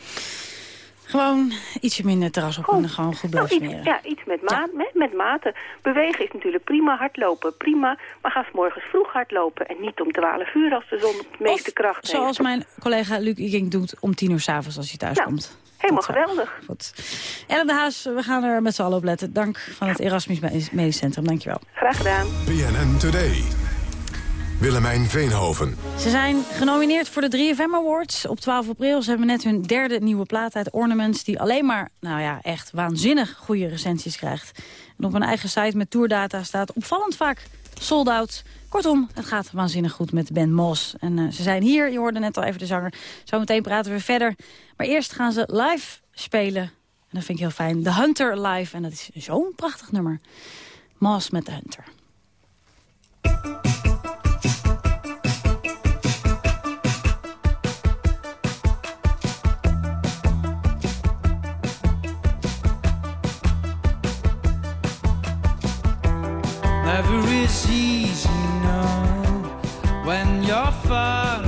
Gewoon ietsje minder terras op en gewoon goed blijven nou, iets, Ja, iets met, ma met, met mate. Bewegen is natuurlijk prima, hardlopen prima. Maar ga s morgens vroeg hardlopen en niet om 12 uur als de zon het meeste kracht heeft. zoals mijn collega Luc Iking doet om 10 uur s'avonds als je thuis komt. Helemaal geweldig. Goed. Ellen de Haas, we gaan er met z'n allen op letten. Dank van het Erasmus Medisch Centrum. Dankjewel. Graag gedaan. BNN Today. Willemijn Veenhoven. Ze zijn genomineerd voor de 3FM Awards op 12 april. Ze hebben net hun derde nieuwe plaat uit Ornaments... die alleen maar, nou ja, echt waanzinnig goede recensies krijgt. En op hun eigen site met tourdata staat opvallend vaak sold out. Kortom, het gaat waanzinnig goed met band Mos. En uh, ze zijn hier, je hoorde net al even de zanger. Zometeen praten we verder. Maar eerst gaan ze live spelen. En dat vind ik heel fijn. The Hunter live. En dat is zo'n prachtig nummer. Mos met The Hunter. Is easy, no, when you're far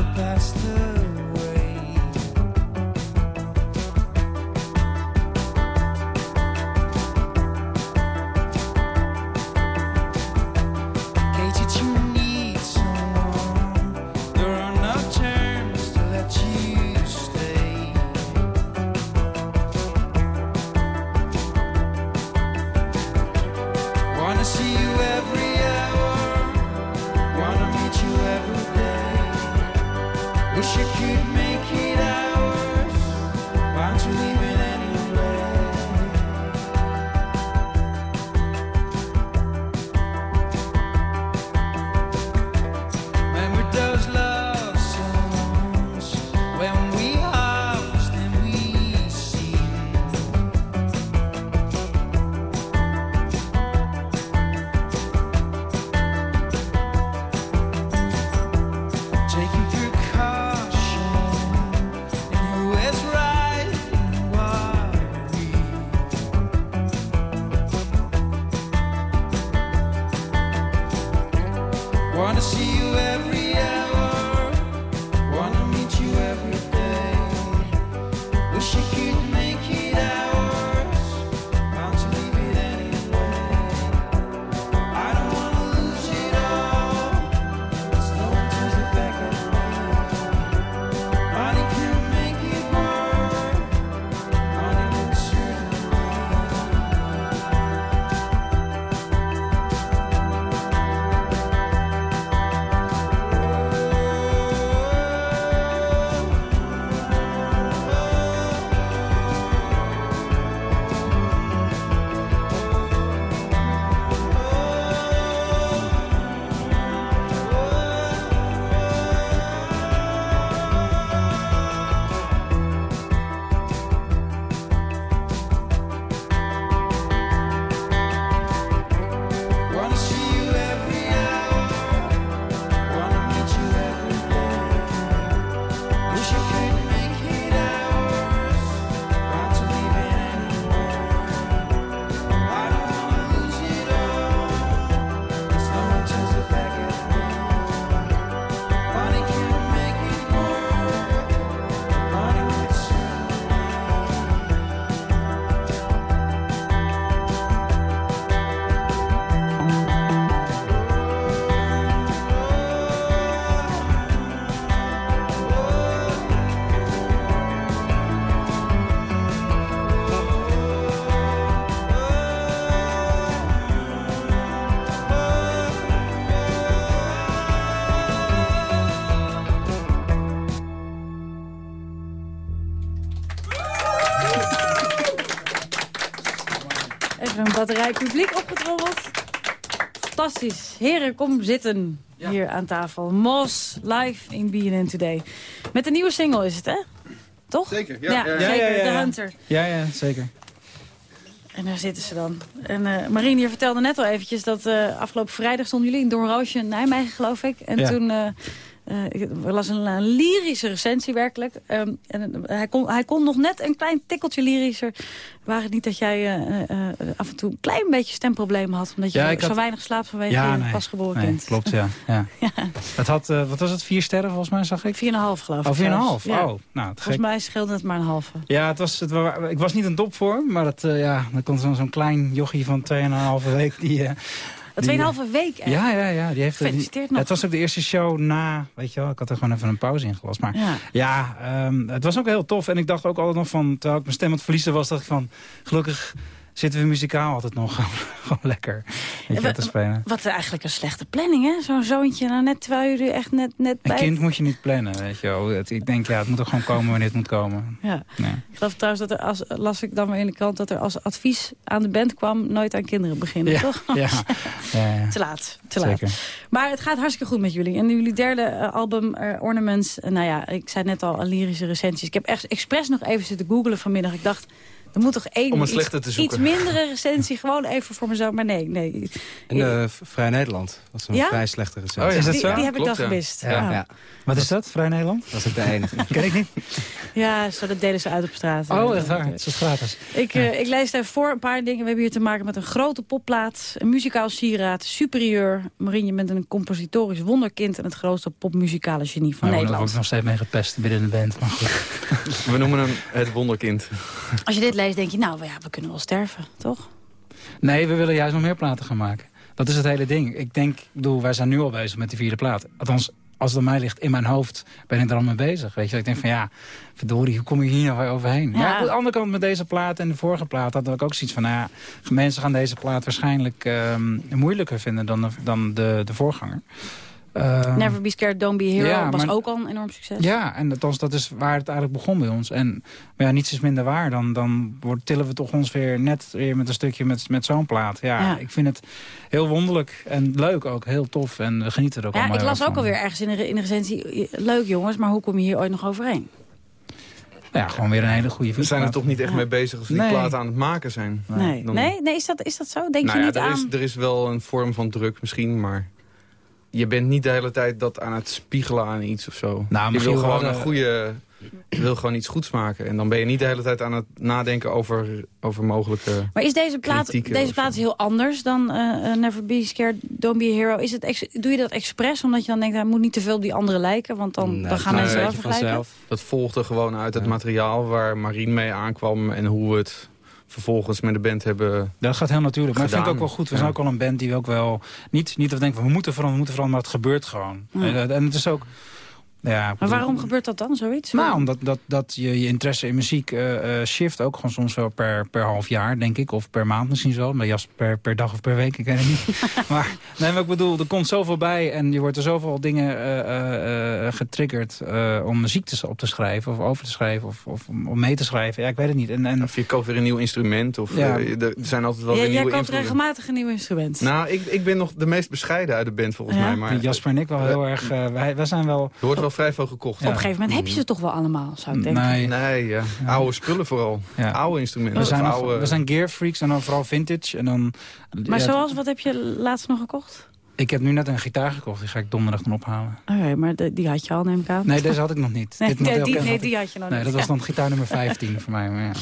batterij publiek opgetrommeld. Fantastisch. Heren, kom zitten hier aan tafel. Mos, live in BNN Today. Met een nieuwe single is het, hè? Toch? Zeker, ja. ja, ja, ja. zeker. Ja, ja, ja, De. Hunter. Ja, ja, zeker. En daar zitten ze dan. En uh, Marien, je vertelde net al eventjes dat uh, afgelopen vrijdag stonden jullie in Doornroosje in Nijmegen, geloof ik. En Ja. toen uh, ik las een, een lyrische recensie werkelijk. Um, en uh, hij, kon, hij kon nog net een klein tikkeltje lyrischer. Waar het niet dat jij uh, af en toe een klein beetje stemproblemen had. Omdat je Ja, zo had- weinig slaapt vanwege Ja, je nee. pasgeboren Nee, kind. klopt, ja. ja. Het had, eh, wat was het, vier sterren volgens mij, zag ik? 4,5 geloof ik. Oh, 4,5? zelfs. Ja. Oh, nou, Volgens mij scheelde het maar een halve. Ja, het was, het, ik was niet in topvorm, maar dat, eh, ja, dan komt zo'n zo'n klein jochie van 2,5 week. Die, eh, 2,5 week echt. Ja, ja, ja. Die heeft, Gefeliciteerd die- nog. Het was ook de eerste show na, weet je wel, ik had er gewoon even een pauze in gelast. Maar Ja. ja, ehm, het was ook heel tof. En ik dacht ook altijd nog van, terwijl ik mijn stem aan het verliezen was, dacht ik van, gelukkig zitten we muzikaal altijd nog gewoon, lekker je, te spelen. Wat eigenlijk een slechte planning, hè? Zo'n zoontje, nou net terwijl jullie echt net, net Een bij... kind moet je niet plannen, weet je wel. Ik denk, ja, het moet er gewoon komen wanneer het moet komen. Ja. Nee. Ik geloof trouwens dat er, als, las ik dan weer in de krant... dat er als advies aan de band kwam... nooit aan kinderen beginnen, Ja, toch? ja, ja, ja. Te laat, te laat. Zeker. Maar het gaat hartstikke goed met jullie. En jullie derde eh, album, eh, Ornaments... eh, nou ja, ik zei net al, lyrische recensies. Ik heb echt expres nog even zitten googlen vanmiddag. Ik dacht, er moet toch één Om een slechte te iets mindere recensie... gewoon even voor mezelf. Maar nee, nee. En eh, Vrij Nederland. Dat is een Ja? vrij slechte recensie. Oh ja. Is dat Die- zo? die heb ik dan gemist. Ja. Ja. Ja. Wat is dat, Vrij Nederland? Dat is ook de enige. Ken ik niet. Ja, zo, dat delen ze uit op straat. Oh, echt waar? Het is gratis. Ik, eh, ik lees daar voor een paar dingen. We hebben hier te maken met een grote popplaat, een muzikaal sieraad, superieur. Marien, je bent een compositorisch wonderkind en het grootste popmuzikale genie van Nou, daar Nederland. word ik nog steeds mee gepest binnen de band. Maar goed. We noemen hem het wonderkind. Als je dit leest, denk je, nou ja, we kunnen wel sterven, toch? Nee, we willen juist nog meer platen gaan maken. Dat is het hele ding. Ik denk, ik bedoel, wij zijn nu al bezig met die vierde plaat. Althans, als het aan mij ligt in mijn hoofd, ben ik er al mee bezig. Weet je, ik denk van ja, verdorie, hoe kom je hier nou weer overheen? Ja. Aan de andere kant met deze plaat en de vorige plaat had ik ook zoiets van, nou ja, mensen gaan deze plaat waarschijnlijk ehm, moeilijker vinden dan de, dan de, de voorganger. Ehm, Never Be Scared, Don't Be a Hero ja, was maar- ook al een enorm succes. Ja, en althans, dat is waar het eigenlijk begon bij ons. En maar ja, niets is minder waar. Dan, dan wordt, tillen we toch ons weer net weer met een stukje met, met zo'n plaat. Ja, Ja. ik vind het heel wonderlijk en leuk ook. Heel tof en we genieten er ook Ja, allemaal ik heel las ook van. alweer ergens in de, in de recensie, leuk jongens, maar hoe kom je hier ooit nog overheen? Ja, gewoon weer een hele goede We zijn er toch niet echt Ja. mee bezig als we die Nee. platen aan het maken zijn. Nee, Dan- nee, nee is, dat, is dat zo? Denk nou je ja, niet er aan? Is, er is wel een vorm van druk misschien, maar... Je bent niet de hele tijd dat aan het spiegelen aan iets of zo. Nou, je wil gewoon een hadden- goede... Je wil gewoon iets goeds maken. En dan ben je niet de hele tijd aan het nadenken over, over mogelijke... Maar is deze plaat, kritieken deze plaat heel anders dan eh, eh, Never Be Scared, Don't Be a Hero? Is het ex- doe je dat expres omdat je dan denkt, hij moet niet te veel op die anderen lijken? Want dan, dan gaan mensen wel vergelijken. Dat volgde gewoon uit het materiaal waar Marien mee aankwam... en hoe we het vervolgens met de band hebben Dat gaat heel natuurlijk. Maar ik vind het ook wel goed. We zijn ook al een band die ook wel... Niet, niet dat we denken, van, we moeten veranderen, we moeten veranderen, maar het gebeurt gewoon. En, en het is ook... Ja, Maar bedoel- waarom gebeurt dat dan, zoiets? Nou, omdat dat, dat je, je interesse in muziek eh, eh, shift ook gewoon soms wel per, per half jaar, denk ik. Of per maand misschien zo. Maar jas per, per dag of per week, ik weet het niet. maar, nee, maar ik bedoel, er komt zoveel bij en je wordt er zoveel dingen eh, eh, eh, getriggerd eh, om muziek te, op te schrijven of over te schrijven of, of om om mee te schrijven. Ja, ik weet het niet. En, en, Of je koopt weer een nieuw instrument. Of Ja. er zijn altijd wel Ja, weer jij nieuwe koopt invloeden. regelmatig een nieuw instrument. Nou, ik, ik ben nog de meest bescheiden uit de band volgens Ja? mij. Maar Jasper en ik wel heel erg... wij, wij zijn wel... wel vrij veel gekocht. Op een gegeven moment heb je ze toch wel allemaal, zou ik denken. Nee. Nee, ja. Oude spullen vooral. Ja. Oude instrumenten. We zijn, nog- oude... we zijn gear freaks en dan vooral vintage. En dan, Maar ja, zoals, wat heb je laatst nog gekocht? Ik heb nu net een gitaar gekocht, die ga ik donderdag dan ophalen. Oké, maar de- die had je al, neem ik aan. Nee, deze had ik nog niet. Nee, Dit nee, model die- nee, had ik- die had je nog Nee, niet. dat was Ja. dan gitaar nummer 15 voor mij. Maar ja.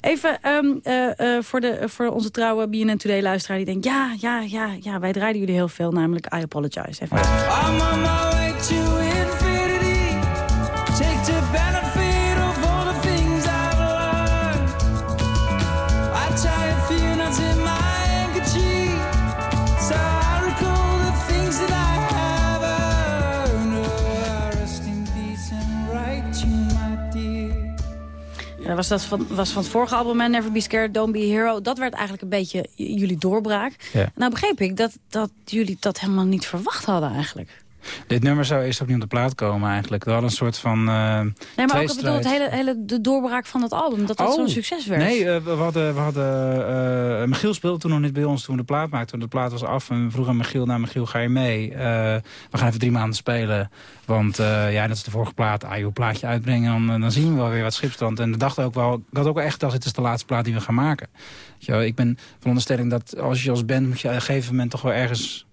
Even ehm, eh, eh, voor, de, voor onze trouwe BNN Today luisteraar die denkt... ja, ja, ja, ja, wij draaiden jullie heel veel, namelijk I Apologize. Even Dat was, dat van, was van het vorige album, Never Be Scared, Don't Be a Hero. Dat werd eigenlijk een beetje jullie doorbraak. Ja. Nou begreep ik dat, dat jullie dat helemaal niet verwacht hadden eigenlijk. Dit nummer zou eerst ook niet op de plaat komen eigenlijk. We hadden een soort van uh, Nee, maar ook ik bedoel, het hele, hele de doorbraak van het album. Dat dat Oh. zo'n succes werd. Nee, eh, we hadden, we hadden eh, Michiel speelde toen nog niet bij ons toen we de plaat maakten. De plaat was af en we vroegen aan Michiel, nou Michiel, ga je mee? Eh, we gaan even drie maanden spelen. Want eh, ja, dat is de vorige plaat. Ah joh, plaatje uitbrengen, dan, eh, dan zien we wel weer wat schipstand. En we dachten ook wel, ik had ook wel echt gedacht, dit is de laatste plaat die we gaan maken. Je ik ben van onderstelling dat als je als band moet je op een gegeven moment toch wel ergens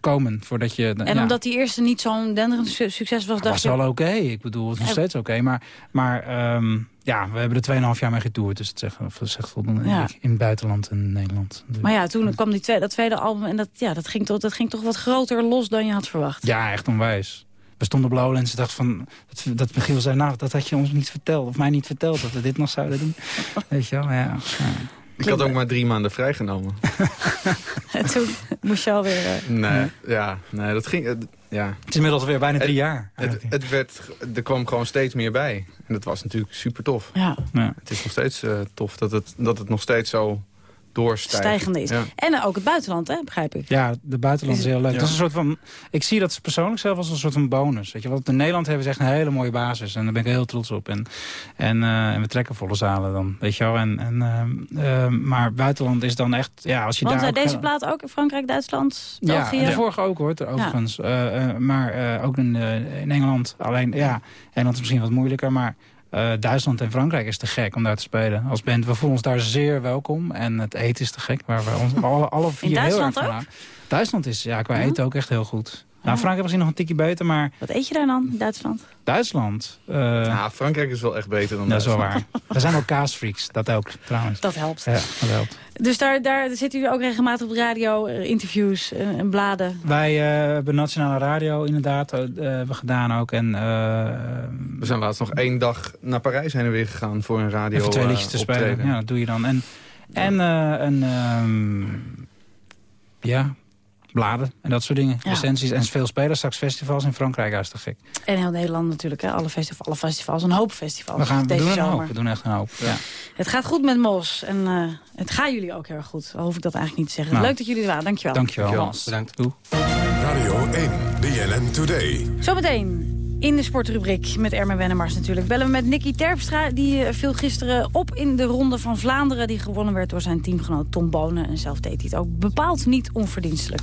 komen voordat je... En ja. omdat die eerste niet zo'n denderend su- succes was, Dat dacht was wel oké. Ik bedoel, het is nog steeds oké. Maar, maar ehm, ja, we hebben er 2,5 jaar mee getoerd. Dus het zegt, zegt voldoende Ja. in het buitenland en Nederland. Maar ja, toen kwam die tweede, dat tweede album en dat, ja, dat, ging toch, dat ging toch wat groter los dan je had verwacht. Ja, echt onwijs. We stonden op Lowlands en dachten van... Dat, dat Michiel zei, nou, dat had je ons niet verteld. Of mij niet verteld, dat we dit nog zouden doen. Weet je wel, ja. ja. Ik had ook maar drie maanden vrijgenomen. En toen moest je alweer... eh, Nee, ja, nee, dat ging... eh, ja. Het is inmiddels weer bijna drie jaar. Het, het werd, er kwam gewoon steeds meer bij. En dat was natuurlijk super tof. Ja. Het is nog steeds eh, tof dat het, dat het nog steeds zo doorstijgt. stijgende is. Ja. En eh, ook het buitenland, hè, begrijp ik. Ja, de buitenland is heel leuk. Ja. Dat is een soort van, ik zie dat persoonlijk zelf als een soort van bonus. Weet je, wat we in Nederland hebben is echt een hele mooie basis. En daar ben ik heel trots op. En, en, eh, en we trekken volle zalen dan. Weet je wel. En, en, ehm, ehm, maar buitenland is dan echt... Ja, als je Want daar eh, deze plaat ook in Frankrijk, Duitsland, België. Ja, de vorige ook hoor, overigens. Eh, eh, maar eh, ook in, eh, in Engeland. Alleen, ja, Engeland is misschien wat moeilijker, maar... eh, Duitsland en Frankrijk is te gek om daar te spelen. Als band, we voelen ons daar zeer welkom. En het eten is te gek, waar we ons alle, alle vier heel erg van. Duitsland is ja, qua Ja. eten ook echt heel goed. Nou, Ja. Frankrijk was hier nog een tikje beter, maar Wat eet je daar dan, in Duitsland? Duitsland... eh, Ja, Frankrijk is wel echt beter dan dat is wel Duitsland. waar. Er zijn ook kaasfreaks, dat ook trouwens. Dat helpt. Ja, dat helpt. Dus daar, daar zitten jullie ook regelmatig op de radio, eh, interviews eh, en bladen. Wij eh, hebben Nationale Radio inderdaad eh, hebben gedaan ook. En, eh, We zijn laatst nog één dag naar Parijs heen en weer gegaan voor een radio Even twee liedjes te spelen. Ja, dat doe je dan. En, en eh, een, ehm, ja, bladen en dat soort dingen. Ja. Recensies en veel spelen. Straks festivals in Frankrijk, dat is te gek. En heel Nederland natuurlijk, hè? Alle, festivals, alle festivals, een hoop festivals We, gaan, we deze doen een zomer. hoop. We doen echt een hoop. Ja. Het gaat goed met Mos en eh, het gaat jullie ook heel erg goed. Al hoef ik dat eigenlijk niet te zeggen. Nou. Leuk dat jullie er waren, dankjewel. Dankjewel. Mos. Bedankt. Doe. Radio 1, BNN Today. Zometeen in de sportrubriek met Ermen Wennemars natuurlijk. Bellen we met Nicky Terpstra. Die eh, viel gisteren op in de Ronde van Vlaanderen. Die gewonnen werd door zijn teamgenoot Tom Bonen. En zelf deed hij het ook bepaald niet onverdienstelijk.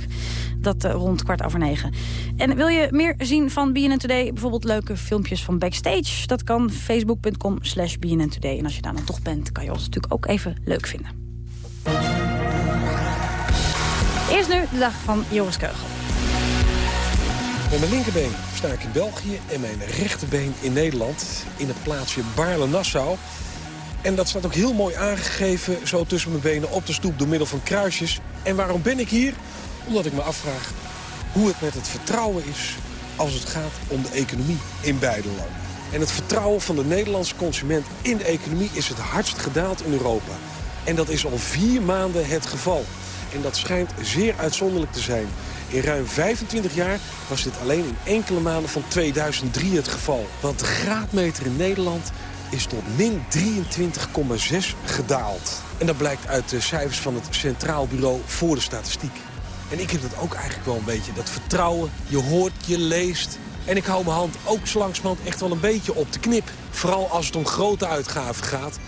Dat eh, rond kwart over negen. En wil je meer zien van BNN Today? Bijvoorbeeld leuke filmpjes van backstage. Dat kan facebook.com slash BNN Today. En als je daar dan toch bent, kan je ons natuurlijk ook even leuk vinden. Eerst nu de dag van Joris Keugel. Met mijn linkerbeen sta ik in België en mijn rechterbeen in Nederland. In het plaatsje Baarle-Nassau. En dat staat ook heel mooi aangegeven, zo tussen mijn benen op de stoep door middel van kruisjes. En waarom ben ik hier? Omdat ik me afvraag hoe het met het vertrouwen is als het gaat om de economie in beide landen. En het vertrouwen van de Nederlandse consument in de economie is het hardst gedaald in Europa. En dat is al vier maanden het geval. En dat schijnt zeer uitzonderlijk te zijn. In ruim 25 jaar was dit alleen in enkele maanden van 2003 het geval. Want de graadmeter in Nederland is tot min 23,6 gedaald. En dat blijkt uit de cijfers van het Centraal Bureau voor de Statistiek. En ik heb dat ook eigenlijk wel een beetje. Dat vertrouwen, je hoort, je leest. En ik hou mijn hand ook zo echt wel een beetje op de knip. Vooral als het om grote uitgaven gaat.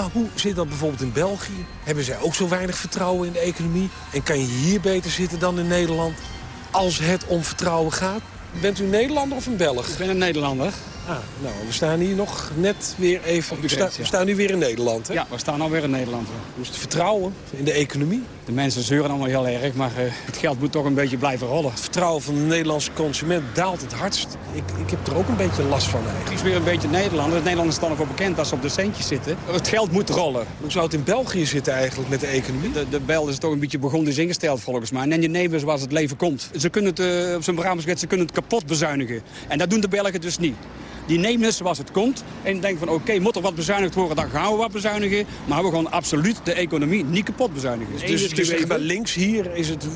Maar hoe zit dat bijvoorbeeld in België? Hebben zij ook zo weinig vertrouwen in de economie? En kan je hier beter zitten dan in Nederland als het om vertrouwen gaat? Bent u Nederlander of een Belg? Ik ben een Nederlander. Ah, nou, we staan hier nog net weer even... de we, sta- we staan nu weer in Nederland, hè? Ja, we staan alweer in Nederland. Hoe is het vertrouwen in de economie? De mensen zeuren allemaal heel erg, maar eh, het geld moet toch een beetje blijven rollen. Het vertrouwen van de Nederlandse consument daalt het hardst. Ik, ik heb er ook een beetje last van eigenlijk. Het is weer een beetje Nederlander. Het Nederlanders staan ervoor bekend als ze op de centjes zitten. Het geld moet rollen. Hoe zou het in België zitten eigenlijk met de economie? De, de bel is toch een beetje begonnen is ingesteld volgens mij. En je nemen zoals het leven komt. Ze kunnen het, eh, op zijn Brabants ze kunnen het kapot bezuinigen. En dat doen de Belgen dus niet. Die nemen het zoals het komt en denken van oké, moet er wat bezuinigd worden, dan gaan we wat bezuinigen. Maar we gaan absoluut de economie niet kapot bezuinigen. Dus je zegt bij links hier is het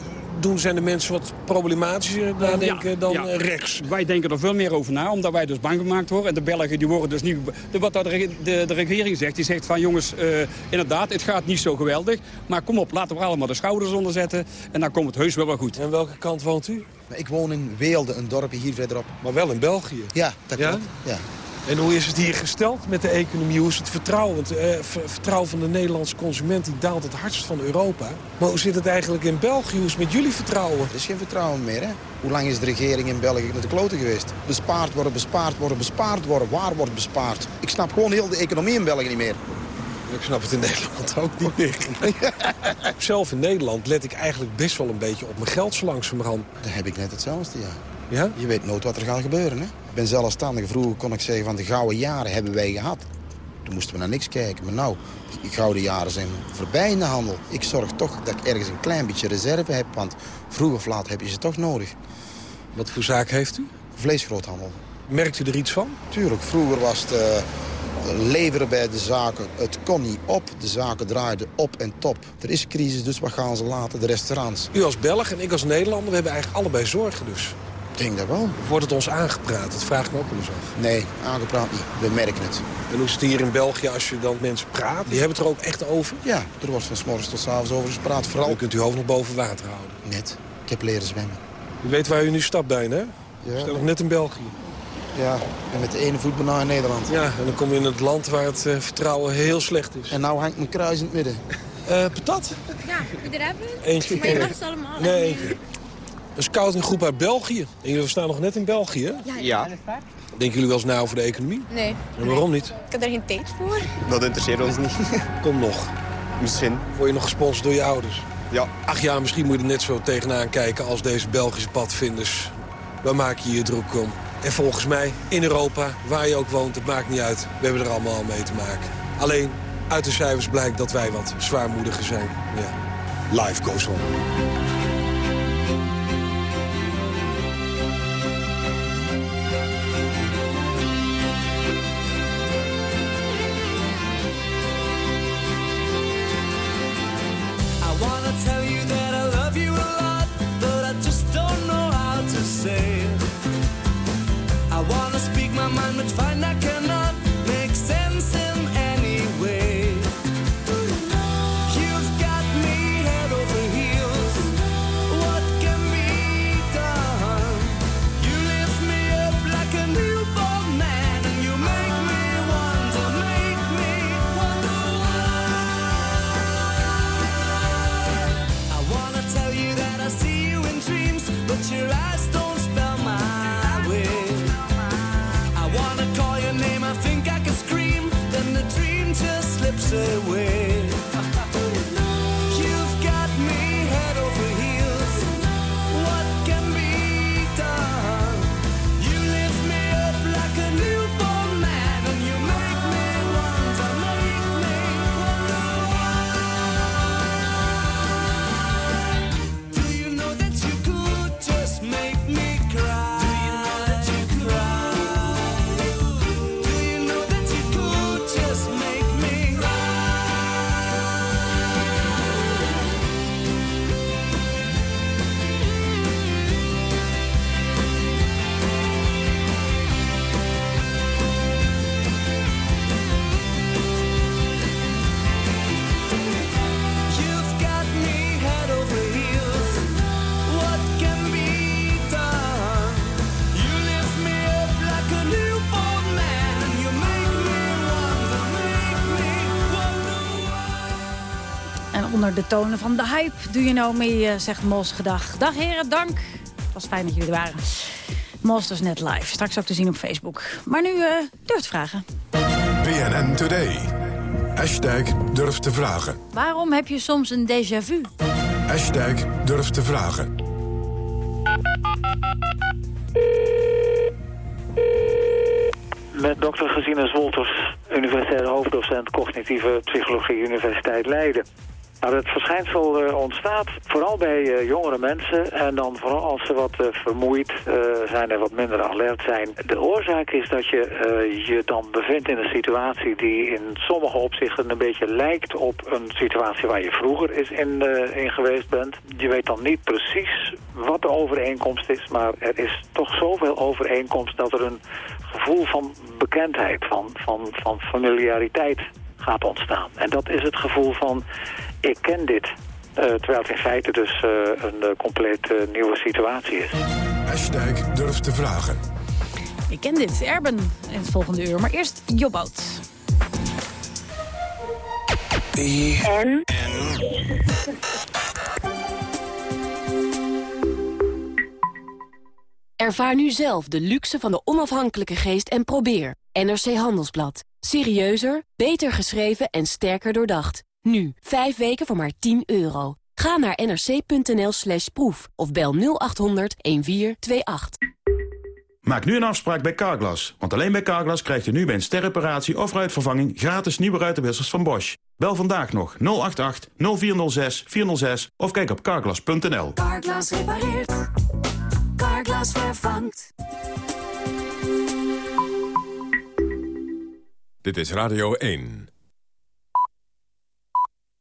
doen zijn de mensen wat problematischer nadenken dan ja. eh, rechts. Wij denken er veel meer over na, omdat wij dus bang gemaakt worden. En de Belgen die worden dus niet... De, wat de, de, de regering zegt, die zegt van jongens, eh, inderdaad, het gaat niet zo geweldig. Maar kom op, laten we allemaal de schouders onder zetten. En dan komt het heus wel wel goed. En welke kant woont u? Ik woon in Weelde, een dorpje hier verderop. Maar wel in België? Ja, dat Ja? klopt. Ja. En hoe is het hier gesteld met de economie? Hoe is het vertrouwen? Want eh, ver- vertrouwen van de Nederlandse consument die daalt het hardst van Europa. Maar hoe zit het eigenlijk in België? Hoe is het met jullie vertrouwen? Er is geen vertrouwen meer, hè? Hoe lang is de regering in België met de kloten geweest? Bespaard worden, bespaard worden, bespaard worden. Waar wordt bespaard? Ik snap gewoon heel de economie in België niet meer. Ik snap het in Nederland ook niet meer. Zelf in Nederland let ik eigenlijk best wel een beetje op mijn geld zo langzamerhand. Dan heb ik net hetzelfde, ja. Ja? Je weet nooit wat er gaat gebeuren, hè? Ik ben zelfstandig. Vroeger kon ik zeggen van de gouden jaren hebben wij gehad. Toen moesten we naar niks kijken. Maar nou, die gouden jaren zijn voorbij in de handel. Ik zorg toch dat ik ergens een klein beetje reserve heb. Want vroeg of laat heb je ze toch nodig. Wat voor zaak heeft u? Vleesgroothandel. Merkt u er iets van? Tuurlijk, vroeger was het eh, leveren bij de zaken. Het kon niet op. De zaken draaiden op en top. Er is crisis, dus wat gaan ze laten? De restaurants. U als Belg en ik als Nederlander, we hebben eigenlijk allebei zorgen dus. Ik denk dat wel. Wordt het ons aangepraat? Dat vraag ik me ook wel eens af. Nee, aangepraat niet. We merken het. En hoe is het hier in België als je dan met mensen praat? Die hebben het er ook echt over? Ja, er wordt van s morgens tot s avonds over gespraat. Vooral... Dan kunt u hoofd nog boven water houden. Net. Ik heb leren zwemmen. U weet waar u nu stapt bijna, hè? Ja. Stel nog net in België. Ja, en met de ene voet bijna in Nederland. Ja, en dan kom je in het land waar het eh, vertrouwen heel slecht is. En nou hangt mijn kruis in het midden. Eh patat? Ja, er hebben? Eentje. Maar je mag ze allemaal. Nee, eentje. Een scoutinggroep uit België. En jullie staan nog net in België, hè? Ja. Denken jullie wel eens na over de economie? Nee. En waarom niet? Ik heb er geen tijd voor. Dat interesseert ons niet. Kom nog. Misschien. Word je nog gesponsord door je ouders? Ja. Ach ja, misschien moet je er net zo tegenaan kijken als deze Belgische padvinders. Waar maak je je druk om? En volgens mij, in Europa, waar je ook woont, het maakt niet uit. We hebben er allemaal al mee te maken. Alleen, uit de cijfers blijkt dat wij wat zwaarmoediger zijn. Ja. Life goes on. Away. De tonen van de hype, do you know me, eh, zegt Mos gedag. Dag heren, dank. Het was fijn dat jullie er waren. Mos dus net live, straks ook te zien op Facebook. Maar nu eh durft vragen. BNN Today. Hashtag durf te vragen. Waarom heb je soms een déjà vu? Hashtag durf te vragen. Met dokter Gesine Wolters, universitair hoofddocent cognitieve psychologie Universiteit Leiden. Nou, het verschijnsel eh, ontstaat vooral bij eh, jongere mensen en dan vooral als ze wat eh, vermoeid zijn en wat minder alert zijn. De oorzaak is dat je je dan bevindt in een situatie die in sommige opzichten een beetje lijkt op een situatie waar je vroeger is in, in geweest bent. Je weet dan niet precies wat de overeenkomst is, maar er is toch zoveel overeenkomst dat er een gevoel van bekendheid, van, van, van familiariteit gaat ontstaan. En dat is het gevoel van, ik ken dit. eh, terwijl het in feite dus eh, een eh, compleet nieuwe situatie is. Hashtag durf te vragen. Ik ken dit, Erben, in het volgende uur. Maar eerst Jobboot. En? Ervaar nu zelf de luxe van de onafhankelijke geest en probeer. NRC Handelsblad. Serieuzer, beter geschreven en sterker doordacht. Nu, 5 weken voor maar 10 euro. Ga naar nrc.nl slash proef of bel 0800 1428. Maak nu een afspraak bij Carglass. Want alleen bij Carglass krijgt u nu bij een sterreparatie of ruitvervanging... gratis nieuwe ruitenwissers van Bosch. Bel vandaag nog 088 0406 406 of kijk op carglass.nl. Carglass repareert. Carglass vervangt. Dit is Radio 1.